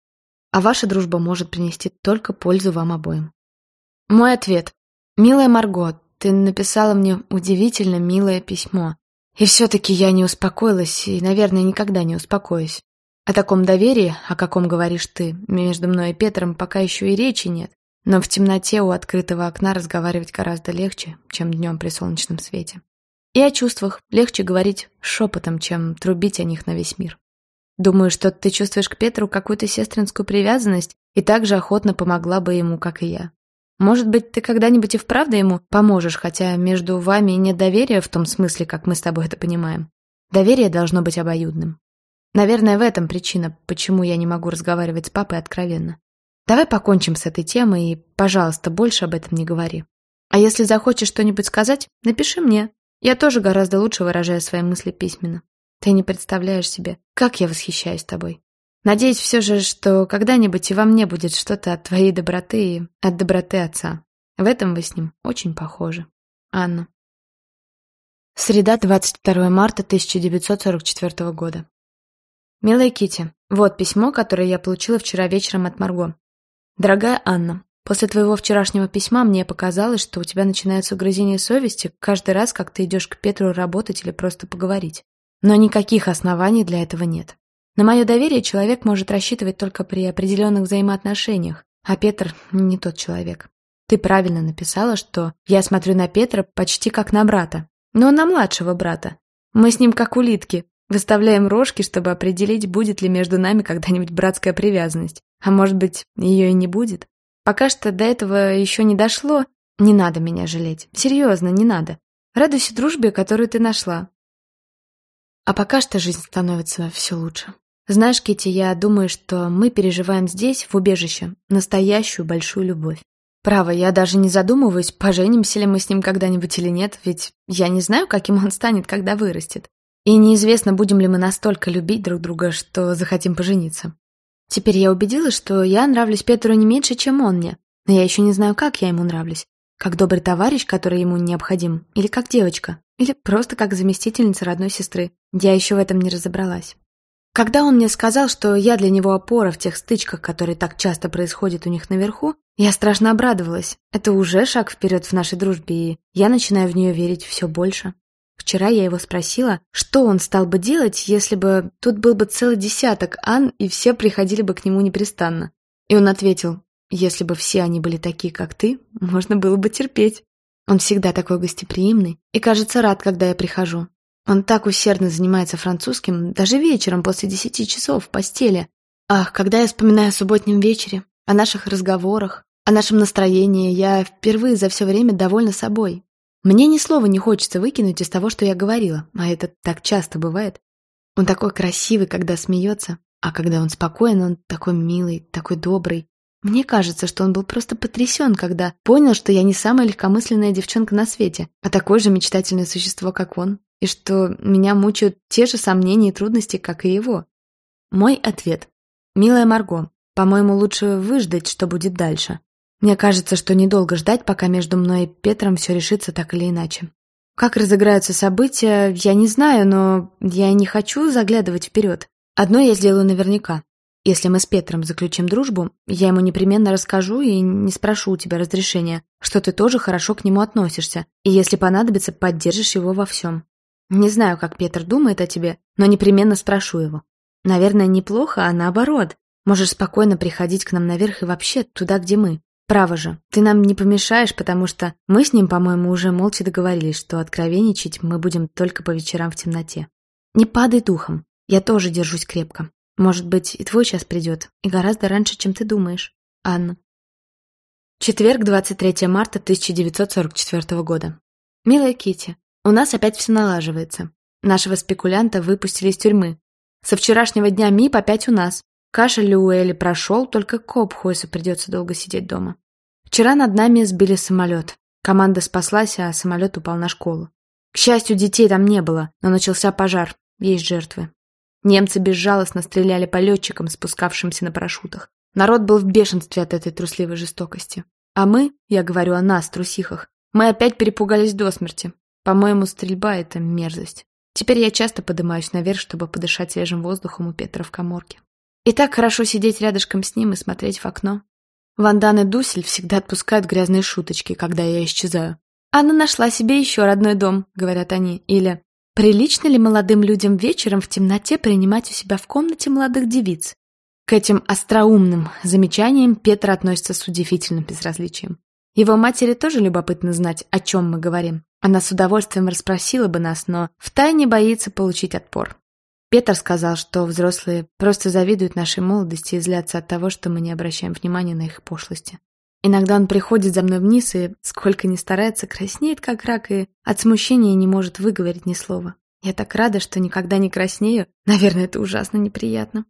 а ваша дружба может принести только пользу вам обоим. Мой ответ. Милая Марго, ты написала мне удивительно милое письмо. И все-таки я не успокоилась и, наверное, никогда не успокоюсь. О таком доверии, о каком говоришь ты, между мной и Петром пока еще и речи нет. Но в темноте у открытого окна разговаривать гораздо легче, чем днем при солнечном свете. И о чувствах легче говорить шепотом, чем трубить о них на весь мир. Думаю, что ты чувствуешь к Петру какую-то сестринскую привязанность и так же охотно помогла бы ему, как и я. Может быть, ты когда-нибудь и вправду ему поможешь, хотя между вами нет доверия в том смысле, как мы с тобой это понимаем. Доверие должно быть обоюдным. Наверное, в этом причина, почему я не могу разговаривать с папой откровенно. Давай покончим с этой темой и, пожалуйста, больше об этом не говори. А если захочешь что-нибудь сказать, напиши мне. Я тоже гораздо лучше выражаю свои мысли письменно. Ты не представляешь себе, как я восхищаюсь тобой. Надеюсь все же, что когда-нибудь и во мне будет что-то от твоей доброты и от доброты отца. В этом вы с ним очень похожи. Анна. Среда, 22 марта 1944 года. Милая Кити, вот письмо, которое я получила вчера вечером от Марго. Дорогая Анна, после твоего вчерашнего письма мне показалось, что у тебя начинается угрызение совести каждый раз, как ты идешь к Петру работать или просто поговорить. Но никаких оснований для этого нет. На мое доверие человек может рассчитывать только при определенных взаимоотношениях, а Петр не тот человек. Ты правильно написала, что я смотрю на Петра почти как на брата, но на младшего брата. Мы с ним как улитки, выставляем рожки, чтобы определить, будет ли между нами когда-нибудь братская привязанность. А может быть, ее и не будет. Пока что до этого еще не дошло. Не надо меня жалеть. Серьезно, не надо. Радуйся дружбе, которую ты нашла. А пока что жизнь становится все лучше. Знаешь, Кити, я думаю, что мы переживаем здесь, в убежище, настоящую большую любовь. Право, я даже не задумываюсь, поженимся ли мы с ним когда-нибудь или нет, ведь я не знаю, каким он станет, когда вырастет. И неизвестно, будем ли мы настолько любить друг друга, что захотим пожениться. Теперь я убедилась, что я нравлюсь Петру не меньше, чем он мне, но я еще не знаю, как я ему нравлюсь. Как добрый товарищ, который ему необходим, или как девочка, или просто как заместительница родной сестры. Я еще в этом не разобралась. Когда он мне сказал, что я для него опора в тех стычках, которые так часто происходят у них наверху, я страшно обрадовалась. Это уже шаг вперед в нашей дружбе, и я начинаю в нее верить все больше. Вчера я его спросила, что он стал бы делать, если бы тут был бы целый десяток Ан, и все приходили бы к нему непрестанно. И он ответил, если бы все они были такие, как ты, можно было бы терпеть. Он всегда такой гостеприимный и, кажется, рад, когда я прихожу. Он так усердно занимается французским, даже вечером после десяти часов в постели. Ах, когда я вспоминаю о субботнем вечере, о наших разговорах, о нашем настроении, я впервые за все время довольна собой. Мне ни слова не хочется выкинуть из того, что я говорила, а это так часто бывает. Он такой красивый, когда смеется, а когда он спокоен, он такой милый, такой добрый. Мне кажется, что он был просто потрясен, когда понял, что я не самая легкомысленная девчонка на свете, а такое же мечтательное существо, как он, и что меня мучают те же сомнения и трудности, как и его. Мой ответ. «Милая Марго, по-моему, лучше выждать, что будет дальше. Мне кажется, что недолго ждать, пока между мной и Петром все решится так или иначе. Как разыграются события, я не знаю, но я не хочу заглядывать вперед. Одно я сделаю наверняка. Если мы с Петром заключим дружбу, я ему непременно расскажу и не спрошу у тебя разрешения, что ты тоже хорошо к нему относишься, и если понадобится, поддержишь его во всем. Не знаю, как Петр думает о тебе, но непременно спрошу его. Наверное, неплохо, а наоборот. Можешь спокойно приходить к нам наверх и вообще туда, где мы. Право же, ты нам не помешаешь, потому что мы с ним, по-моему, уже молча договорились, что откровенничать мы будем только по вечерам в темноте. Не падай духом, я тоже держусь крепко. Может быть, и твой час придет, и гораздо раньше, чем ты думаешь. Анна. Четверг, 23 марта 1944 года. Милая Кити, у нас опять все налаживается. Нашего спекулянта выпустили из тюрьмы. Со вчерашнего дня МИП опять у нас. Кашель у Элли прошел, только коп Хойсу придется долго сидеть дома. Вчера над нами сбили самолет. Команда спаслась, а самолет упал на школу. К счастью, детей там не было, но начался пожар. Есть жертвы. Немцы безжалостно стреляли по летчикам, спускавшимся на парашютах. Народ был в бешенстве от этой трусливой жестокости. А мы, я говорю о нас, трусихах, мы опять перепугались до смерти. По-моему, стрельба — это мерзость. Теперь я часто поднимаюсь наверх, чтобы подышать свежим воздухом у Петра в коморке. И так хорошо сидеть рядышком с ним и смотреть в окно. Вандан и Дусель всегда отпускают грязные шуточки, когда я исчезаю. «Анна нашла себе еще родной дом», — говорят они. Или «Прилично ли молодым людям вечером в темноте принимать у себя в комнате молодых девиц?» К этим остроумным замечаниям Петр относится с удивительным безразличием. Его матери тоже любопытно знать, о чем мы говорим. Она с удовольствием расспросила бы нас, но втайне боится получить отпор. Петр сказал, что взрослые просто завидуют нашей молодости и злятся от того, что мы не обращаем внимания на их пошлости. Иногда он приходит за мной вниз и, сколько ни старается, краснеет как рак и от смущения не может выговорить ни слова. Я так рада, что никогда не краснею. Наверное, это ужасно неприятно.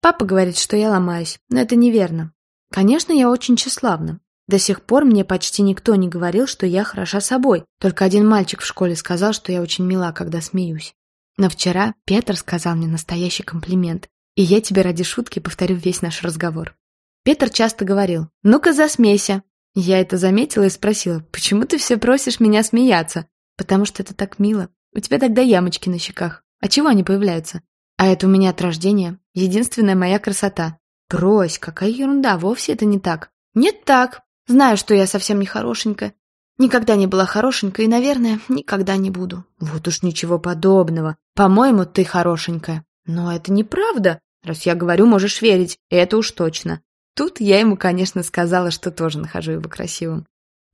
Папа говорит, что я ломаюсь, но это неверно. Конечно, я очень тщеславна. До сих пор мне почти никто не говорил, что я хороша собой. Только один мальчик в школе сказал, что я очень мила, когда смеюсь. Но вчера Петр сказал мне настоящий комплимент, и я тебе ради шутки повторю весь наш разговор. Петр часто говорил «Ну-ка засмейся». Я это заметила и спросила «Почему ты все просишь меня смеяться?» «Потому что это так мило. У тебя тогда ямочки на щеках. А чего они появляются?» «А это у меня от рождения. Единственная моя красота». «Брось, какая ерунда, вовсе это не так». «Нет так. Знаю, что я совсем не хорошенькая. Никогда не была хорошенькой и, наверное, никогда не буду. Вот уж ничего подобного. По-моему, ты хорошенькая. Но это неправда. Раз я говорю, можешь верить. Это уж точно. Тут я ему, конечно, сказала, что тоже нахожу его красивым.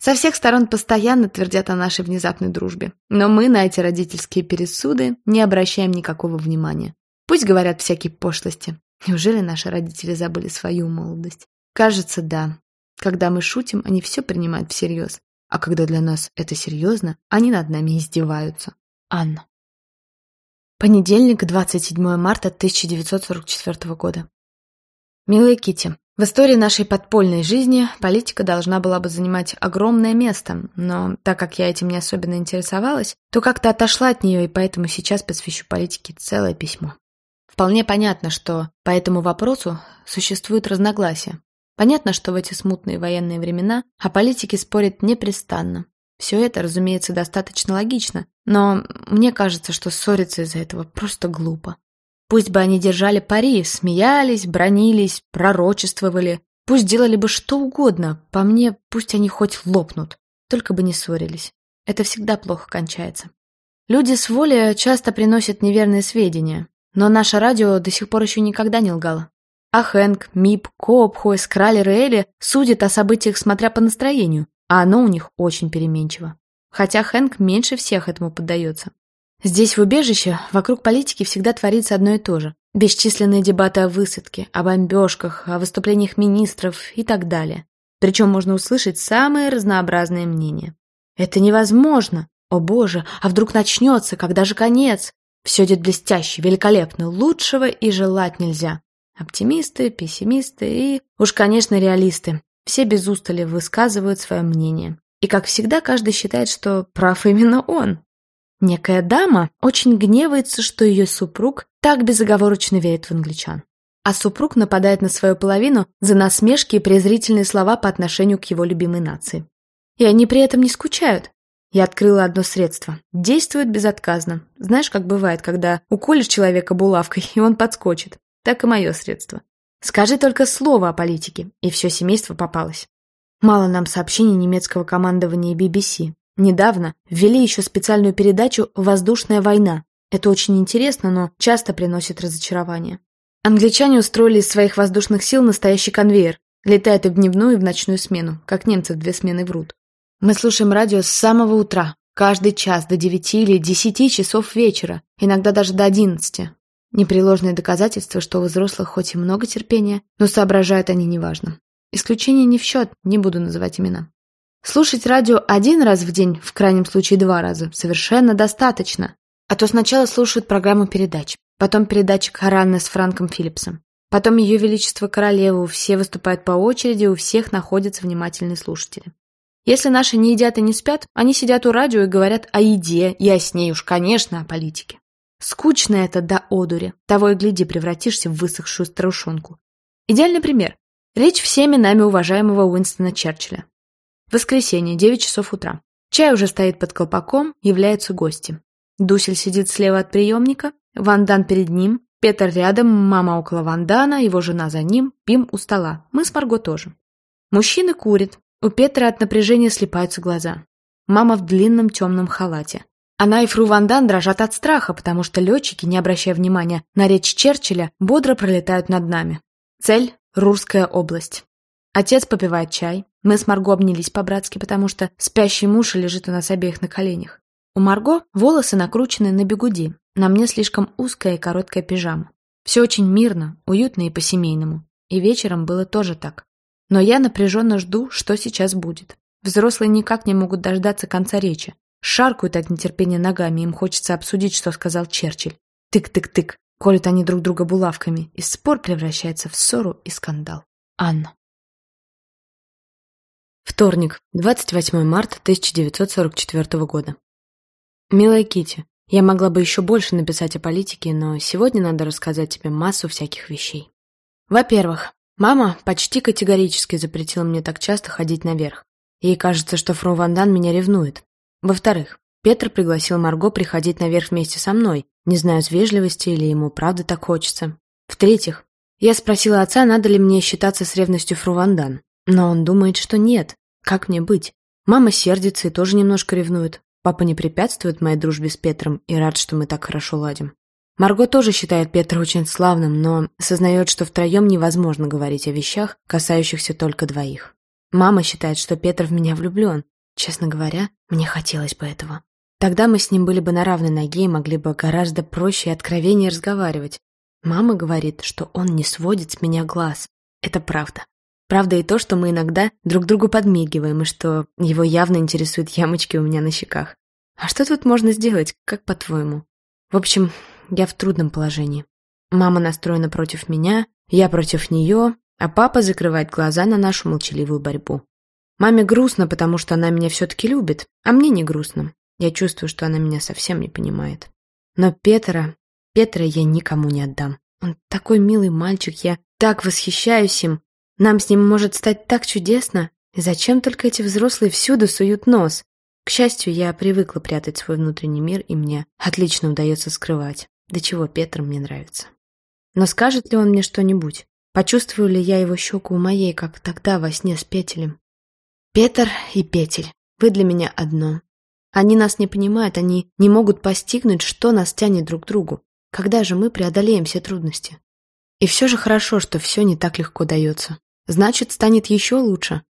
Со всех сторон постоянно твердят о нашей внезапной дружбе. Но мы на эти родительские пересуды не обращаем никакого внимания. Пусть говорят всякие пошлости. Неужели наши родители забыли свою молодость? Кажется, да. Когда мы шутим, они все принимают всерьез. А когда для нас это серьезно, они над нами издеваются. Анна. Понедельник, 27 марта 1944 года. Милая Кити, в истории нашей подпольной жизни политика должна была бы занимать огромное место, но так как я этим не особенно интересовалась, то как-то отошла от нее и поэтому сейчас посвящу политике целое письмо. Вполне понятно, что по этому вопросу существуют разногласия. Понятно, что в эти смутные военные времена о политике спорят непрестанно. Все это, разумеется, достаточно логично, но мне кажется, что ссориться из-за этого просто глупо. Пусть бы они держали пари, смеялись, бронились, пророчествовали, пусть делали бы что угодно, по мне, пусть они хоть лопнут, только бы не ссорились. Это всегда плохо кончается. Люди с воли часто приносят неверные сведения, но наше радио до сих пор еще никогда не лгало. А Хэнк, Мип, Коop, Хойс, Кралер и судят о событиях, смотря по настроению, а оно у них очень переменчиво. Хотя Хэнк меньше всех этому поддается. Здесь, в убежище, вокруг политики всегда творится одно и то же. Бесчисленные дебаты о высадке, о бомбежках, о выступлениях министров и так далее. Причем можно услышать самые разнообразные мнения. Это невозможно! О боже, а вдруг начнется, когда же конец? Все идет блестяще, великолепно, лучшего и желать нельзя. Оптимисты, пессимисты и, уж, конечно, реалисты. Все без устали высказывают свое мнение. И, как всегда, каждый считает, что прав именно он. Некая дама очень гневается, что ее супруг так безоговорочно верит в англичан. А супруг нападает на свою половину за насмешки и презрительные слова по отношению к его любимой нации. И они при этом не скучают. Я открыла одно средство. Действует безотказно. Знаешь, как бывает, когда уколешь человека булавкой, и он подскочит так и мое средство. Скажи только слово о политике, и все семейство попалось. Мало нам сообщений немецкого командования BBC. Недавно ввели еще специальную передачу «Воздушная война». Это очень интересно, но часто приносит разочарование. Англичане устроили из своих воздушных сил настоящий конвейер. Летает и в дневную, и в ночную смену, как немцы в две смены врут. Мы слушаем радио с самого утра, каждый час до девяти или десяти часов вечера, иногда даже до одиннадцати. Непреложные доказательства, что у взрослых хоть и много терпения, но соображают они неважно. Исключение не в счет, не буду называть имена. Слушать радио один раз в день, в крайнем случае два раза, совершенно достаточно. А то сначала слушают программу передач, потом передачи Харанны с Франком Филлипсом. Потом Ее Величество Королеву, все выступают по очереди, у всех находятся внимательные слушатели. Если наши не едят и не спят, они сидят у радио и говорят о еде, и о сне уж, конечно, о политике. Скучно это до одури, того и гляди, превратишься в высохшую старушонку. Идеальный пример. Речь всеми нами уважаемого Уинстона Черчилля. Воскресенье, 9 часов утра. Чай уже стоит под колпаком, являются гости. Дусель сидит слева от приемника, Вандан перед ним, Петр рядом, мама около Вандана, его жена за ним, Пим у стола. Мы с Марго тоже. Мужчина курит. У Петра от напряжения слепаются глаза. Мама в длинном темном халате. Она и Фру Вандан дрожат от страха, потому что летчики, не обращая внимания на речь Черчилля, бодро пролетают над нами. Цель — Рурская область. Отец попивает чай. Мы с Марго обнялись по-братски, потому что спящий муж лежит у нас обеих на коленях. У Марго волосы накручены на бегуди, на мне слишком узкая и короткая пижама. Все очень мирно, уютно и по-семейному. И вечером было тоже так. Но я напряженно жду, что сейчас будет. Взрослые никак не могут дождаться конца речи. Шаркают от нетерпения ногами, им хочется обсудить, что сказал Черчилль. Тык-тык-тык. Колют они друг друга булавками, и спор превращается в ссору и скандал. Анна. Вторник, 28 марта 1944 года. Милая Китти, я могла бы еще больше написать о политике, но сегодня надо рассказать тебе массу всяких вещей. Во-первых, мама почти категорически запретила мне так часто ходить наверх. Ей кажется, что фру Ван Даан меня ревнует. Во-вторых, Петр пригласил Марго приходить наверх вместе со мной, не знаю, с вежливости или ему правда так хочется. В-третьих, я спросила отца, надо ли мне считаться с ревностью фру Ван Даан. Но он думает, что нет. Как мне быть? Мама сердится и тоже немножко ревнует. Папа не препятствует моей дружбе с Петром и рад, что мы так хорошо ладим. Марго тоже считает Петра очень славным, но сознает, что втроем невозможно говорить о вещах, касающихся только двоих. Мама считает, что Петр в меня влюблен. Честно говоря, мне хотелось бы этого. Тогда мы с ним были бы на равной ноге и могли бы гораздо проще и откровеннее разговаривать. Мама говорит, что он не сводит с меня глаз. Это правда. Правда и то, что мы иногда друг другу подмигиваем, и что его явно интересуют ямочки у меня на щеках. А что тут можно сделать, как по-твоему? В общем, я в трудном положении. Мама настроена против меня, я против нее, а папа закрывает глаза на нашу молчаливую борьбу. Маме грустно, потому что она меня все-таки любит, а мне не грустно. Я чувствую, что она меня совсем не понимает. Но Петра, Петра я никому не отдам. Он такой милый мальчик, я так восхищаюсь им, нам с ним может стать так чудесно. И зачем только эти взрослые всюду суют нос? К счастью, я привыкла прятать свой внутренний мир, и мне отлично удается скрывать, до чего Петр мне нравится. Но скажет ли он мне что-нибудь? Почувствую ли я его щеку у моей, как тогда во сне с Петелем? Петр и Петель, вы для меня одно. Они нас не понимают, они не могут постигнуть, что нас тянет друг к другу. Когда же мы преодолеем все трудности? И все же хорошо, что все не так легко дается. Значит, станет еще лучше.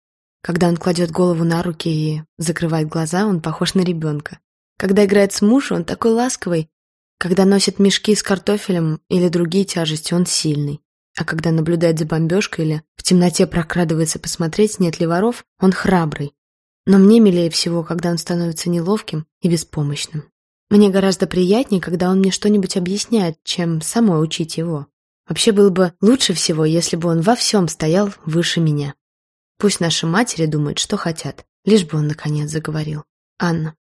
Когда он кладет голову на руки и закрывает глаза, он похож на ребенка. Когда играет с мужем, он такой ласковый. Когда носит мешки с картофелем или другие тяжести, он сильный. А когда наблюдает за бомбежкой или в темноте прокрадывается посмотреть, нет ли воров, он храбрый. Но мне милее всего, когда он становится неловким и беспомощным. Мне гораздо приятнее, когда он мне что-нибудь объясняет, чем самой учить его. Вообще было бы лучше всего, если бы он во всем стоял выше меня. Пусть наши матери думают, что хотят, лишь бы он наконец заговорил. Анна.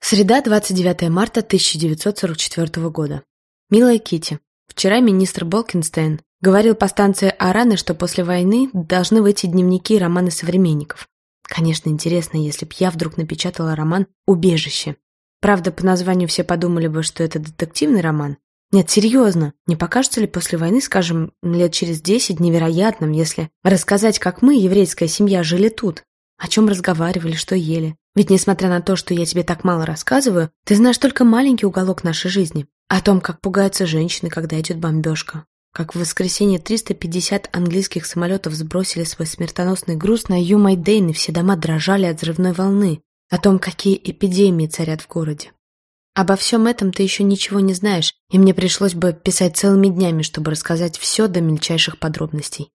Среда, 29 марта 1944 года. Милая Кити, вчера министр Болкинстейн говорил по станции Араны, что после войны должны выйти дневники и романы современников. Конечно, интересно, если б я вдруг напечатала роман «Убежище». Правда, по названию все подумали бы, что это детективный роман, нет, серьезно, не покажется ли после войны, скажем, лет через десять невероятным, если рассказать, как мы, еврейская семья, жили тут? О чем разговаривали, что ели? Ведь несмотря на то, что я тебе так мало рассказываю, ты знаешь только маленький уголок нашей жизни. О том, как пугаются женщины, когда идет бомбежка. как в воскресенье 350 английских самолетов сбросили свой смертоносный груз на Юмайдейн, и все дома дрожали от взрывной волны, о том, какие эпидемии царят в городе. Обо всем этом ты еще ничего не знаешь, и мне пришлось бы писать целыми днями, чтобы рассказать все до мельчайших подробностей.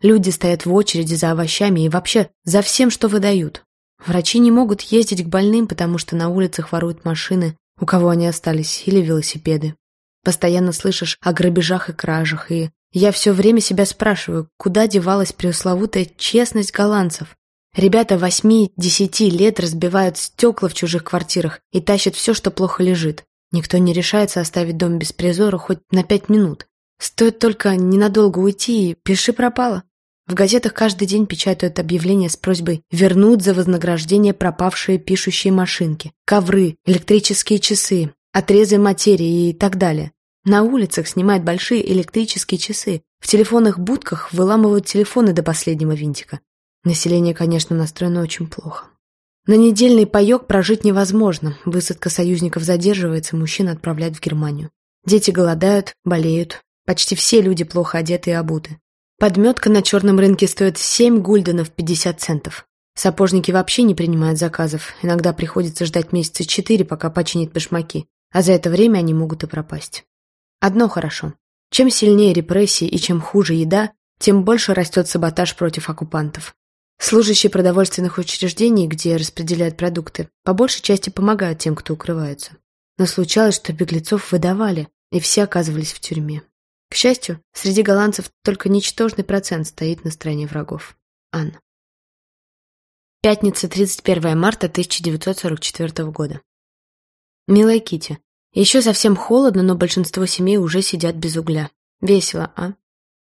Люди стоят в очереди за овощами и вообще за всем, что выдают. Врачи не могут ездить к больным, потому что на улицах воруют машины, у кого они остались, или велосипеды. Постоянно слышишь о грабежах и кражах, и я все время себя спрашиваю, куда девалась преусловутая честность голландцев. Ребята восьми-десяти лет разбивают стекла в чужих квартирах и тащат все, что плохо лежит. Никто не решается оставить дом без призора хоть на пять минут. Стоит только ненадолго уйти, и пиши пропало. В газетах каждый день печатают объявления с просьбой вернуть за вознаграждение пропавшие пишущие машинки, ковры, электрические часы, отрезы материи и так далее. На улицах снимают большие электрические часы, в телефонных будках выламывают телефоны до последнего винтика. Население, конечно, настроено очень плохо. На недельный паёк прожить невозможно, высадка союзников задерживается, мужчин отправляют в Германию. Дети голодают, болеют, почти все люди плохо одеты и обуты. Подметка на черном рынке стоит 7 гульденов 50 центов. Сапожники вообще не принимают заказов. Иногда приходится ждать месяца четыре, пока починят башмаки. А за это время они могут и пропасть. Одно хорошо. Чем сильнее репрессии и чем хуже еда, тем больше растет саботаж против оккупантов. Служащие продовольственных учреждений, где распределяют продукты, по большей части помогают тем, кто укрывается. Но случалось, что беглецов выдавали, и все оказывались в тюрьме. К счастью, среди голландцев только ничтожный процент стоит на стороне врагов. Анна. Пятница, 31 марта 1944 года. Милая Кити, еще совсем холодно, но большинство семей уже сидят без угля. Весело, а?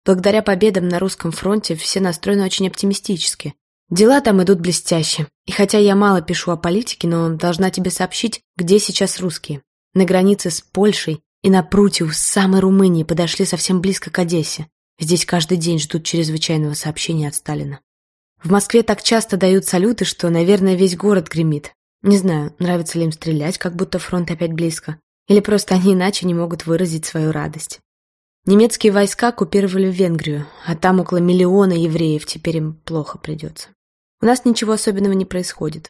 Благодаря победам на русском фронте все настроены очень оптимистически. Дела там идут блестяще. И хотя я мало пишу о политике, но должна тебе сообщить, где сейчас русские. На границе с Польшей и на прутье у самой Румынии подошли совсем близко к Одессе. Здесь каждый день ждут чрезвычайного сообщения от Сталина. В Москве так часто дают салюты, что, наверное, весь город гремит. Не знаю, нравится ли им стрелять, как будто фронт опять близко. Или просто они иначе не могут выразить свою радость. Немецкие войска оккупировали Венгрию, а там около миллиона евреев, теперь им плохо придется. У нас ничего особенного не происходит.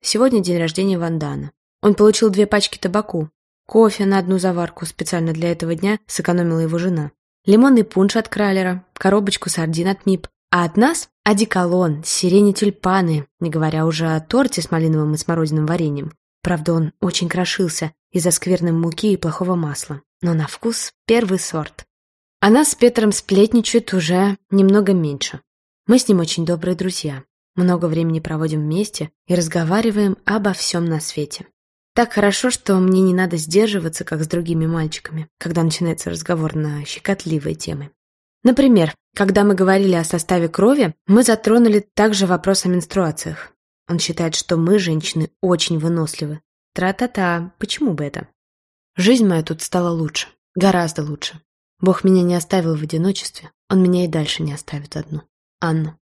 Сегодня день рождения Вандана. Он получил две пачки табаку, Кофе на одну заварку специально для этого дня сэкономила его жена. Лимонный пунш от Кралера, коробочку сардин от МИП. А от нас – одеколон, сирени тюльпаны, не говоря уже о торте с малиновым и смородиным вареньем. Правда, он очень крошился из-за скверной муки и плохого масла. Но на вкус первый сорт. Она с Петром сплетничает уже немного меньше. Мы с ним очень добрые друзья. Много времени проводим вместе и разговариваем обо всем на свете. Так хорошо, что мне не надо сдерживаться, как с другими мальчиками, когда начинается разговор на щекотливые темы. Например, когда мы говорили о составе крови, мы затронули также вопрос о менструациях. Он считает, что мы, женщины, очень выносливы. Тра-та-та, почему бы это? Жизнь моя тут стала лучше, гораздо лучше. Бог меня не оставил в одиночестве, Он меня и дальше не оставит одну. Анна.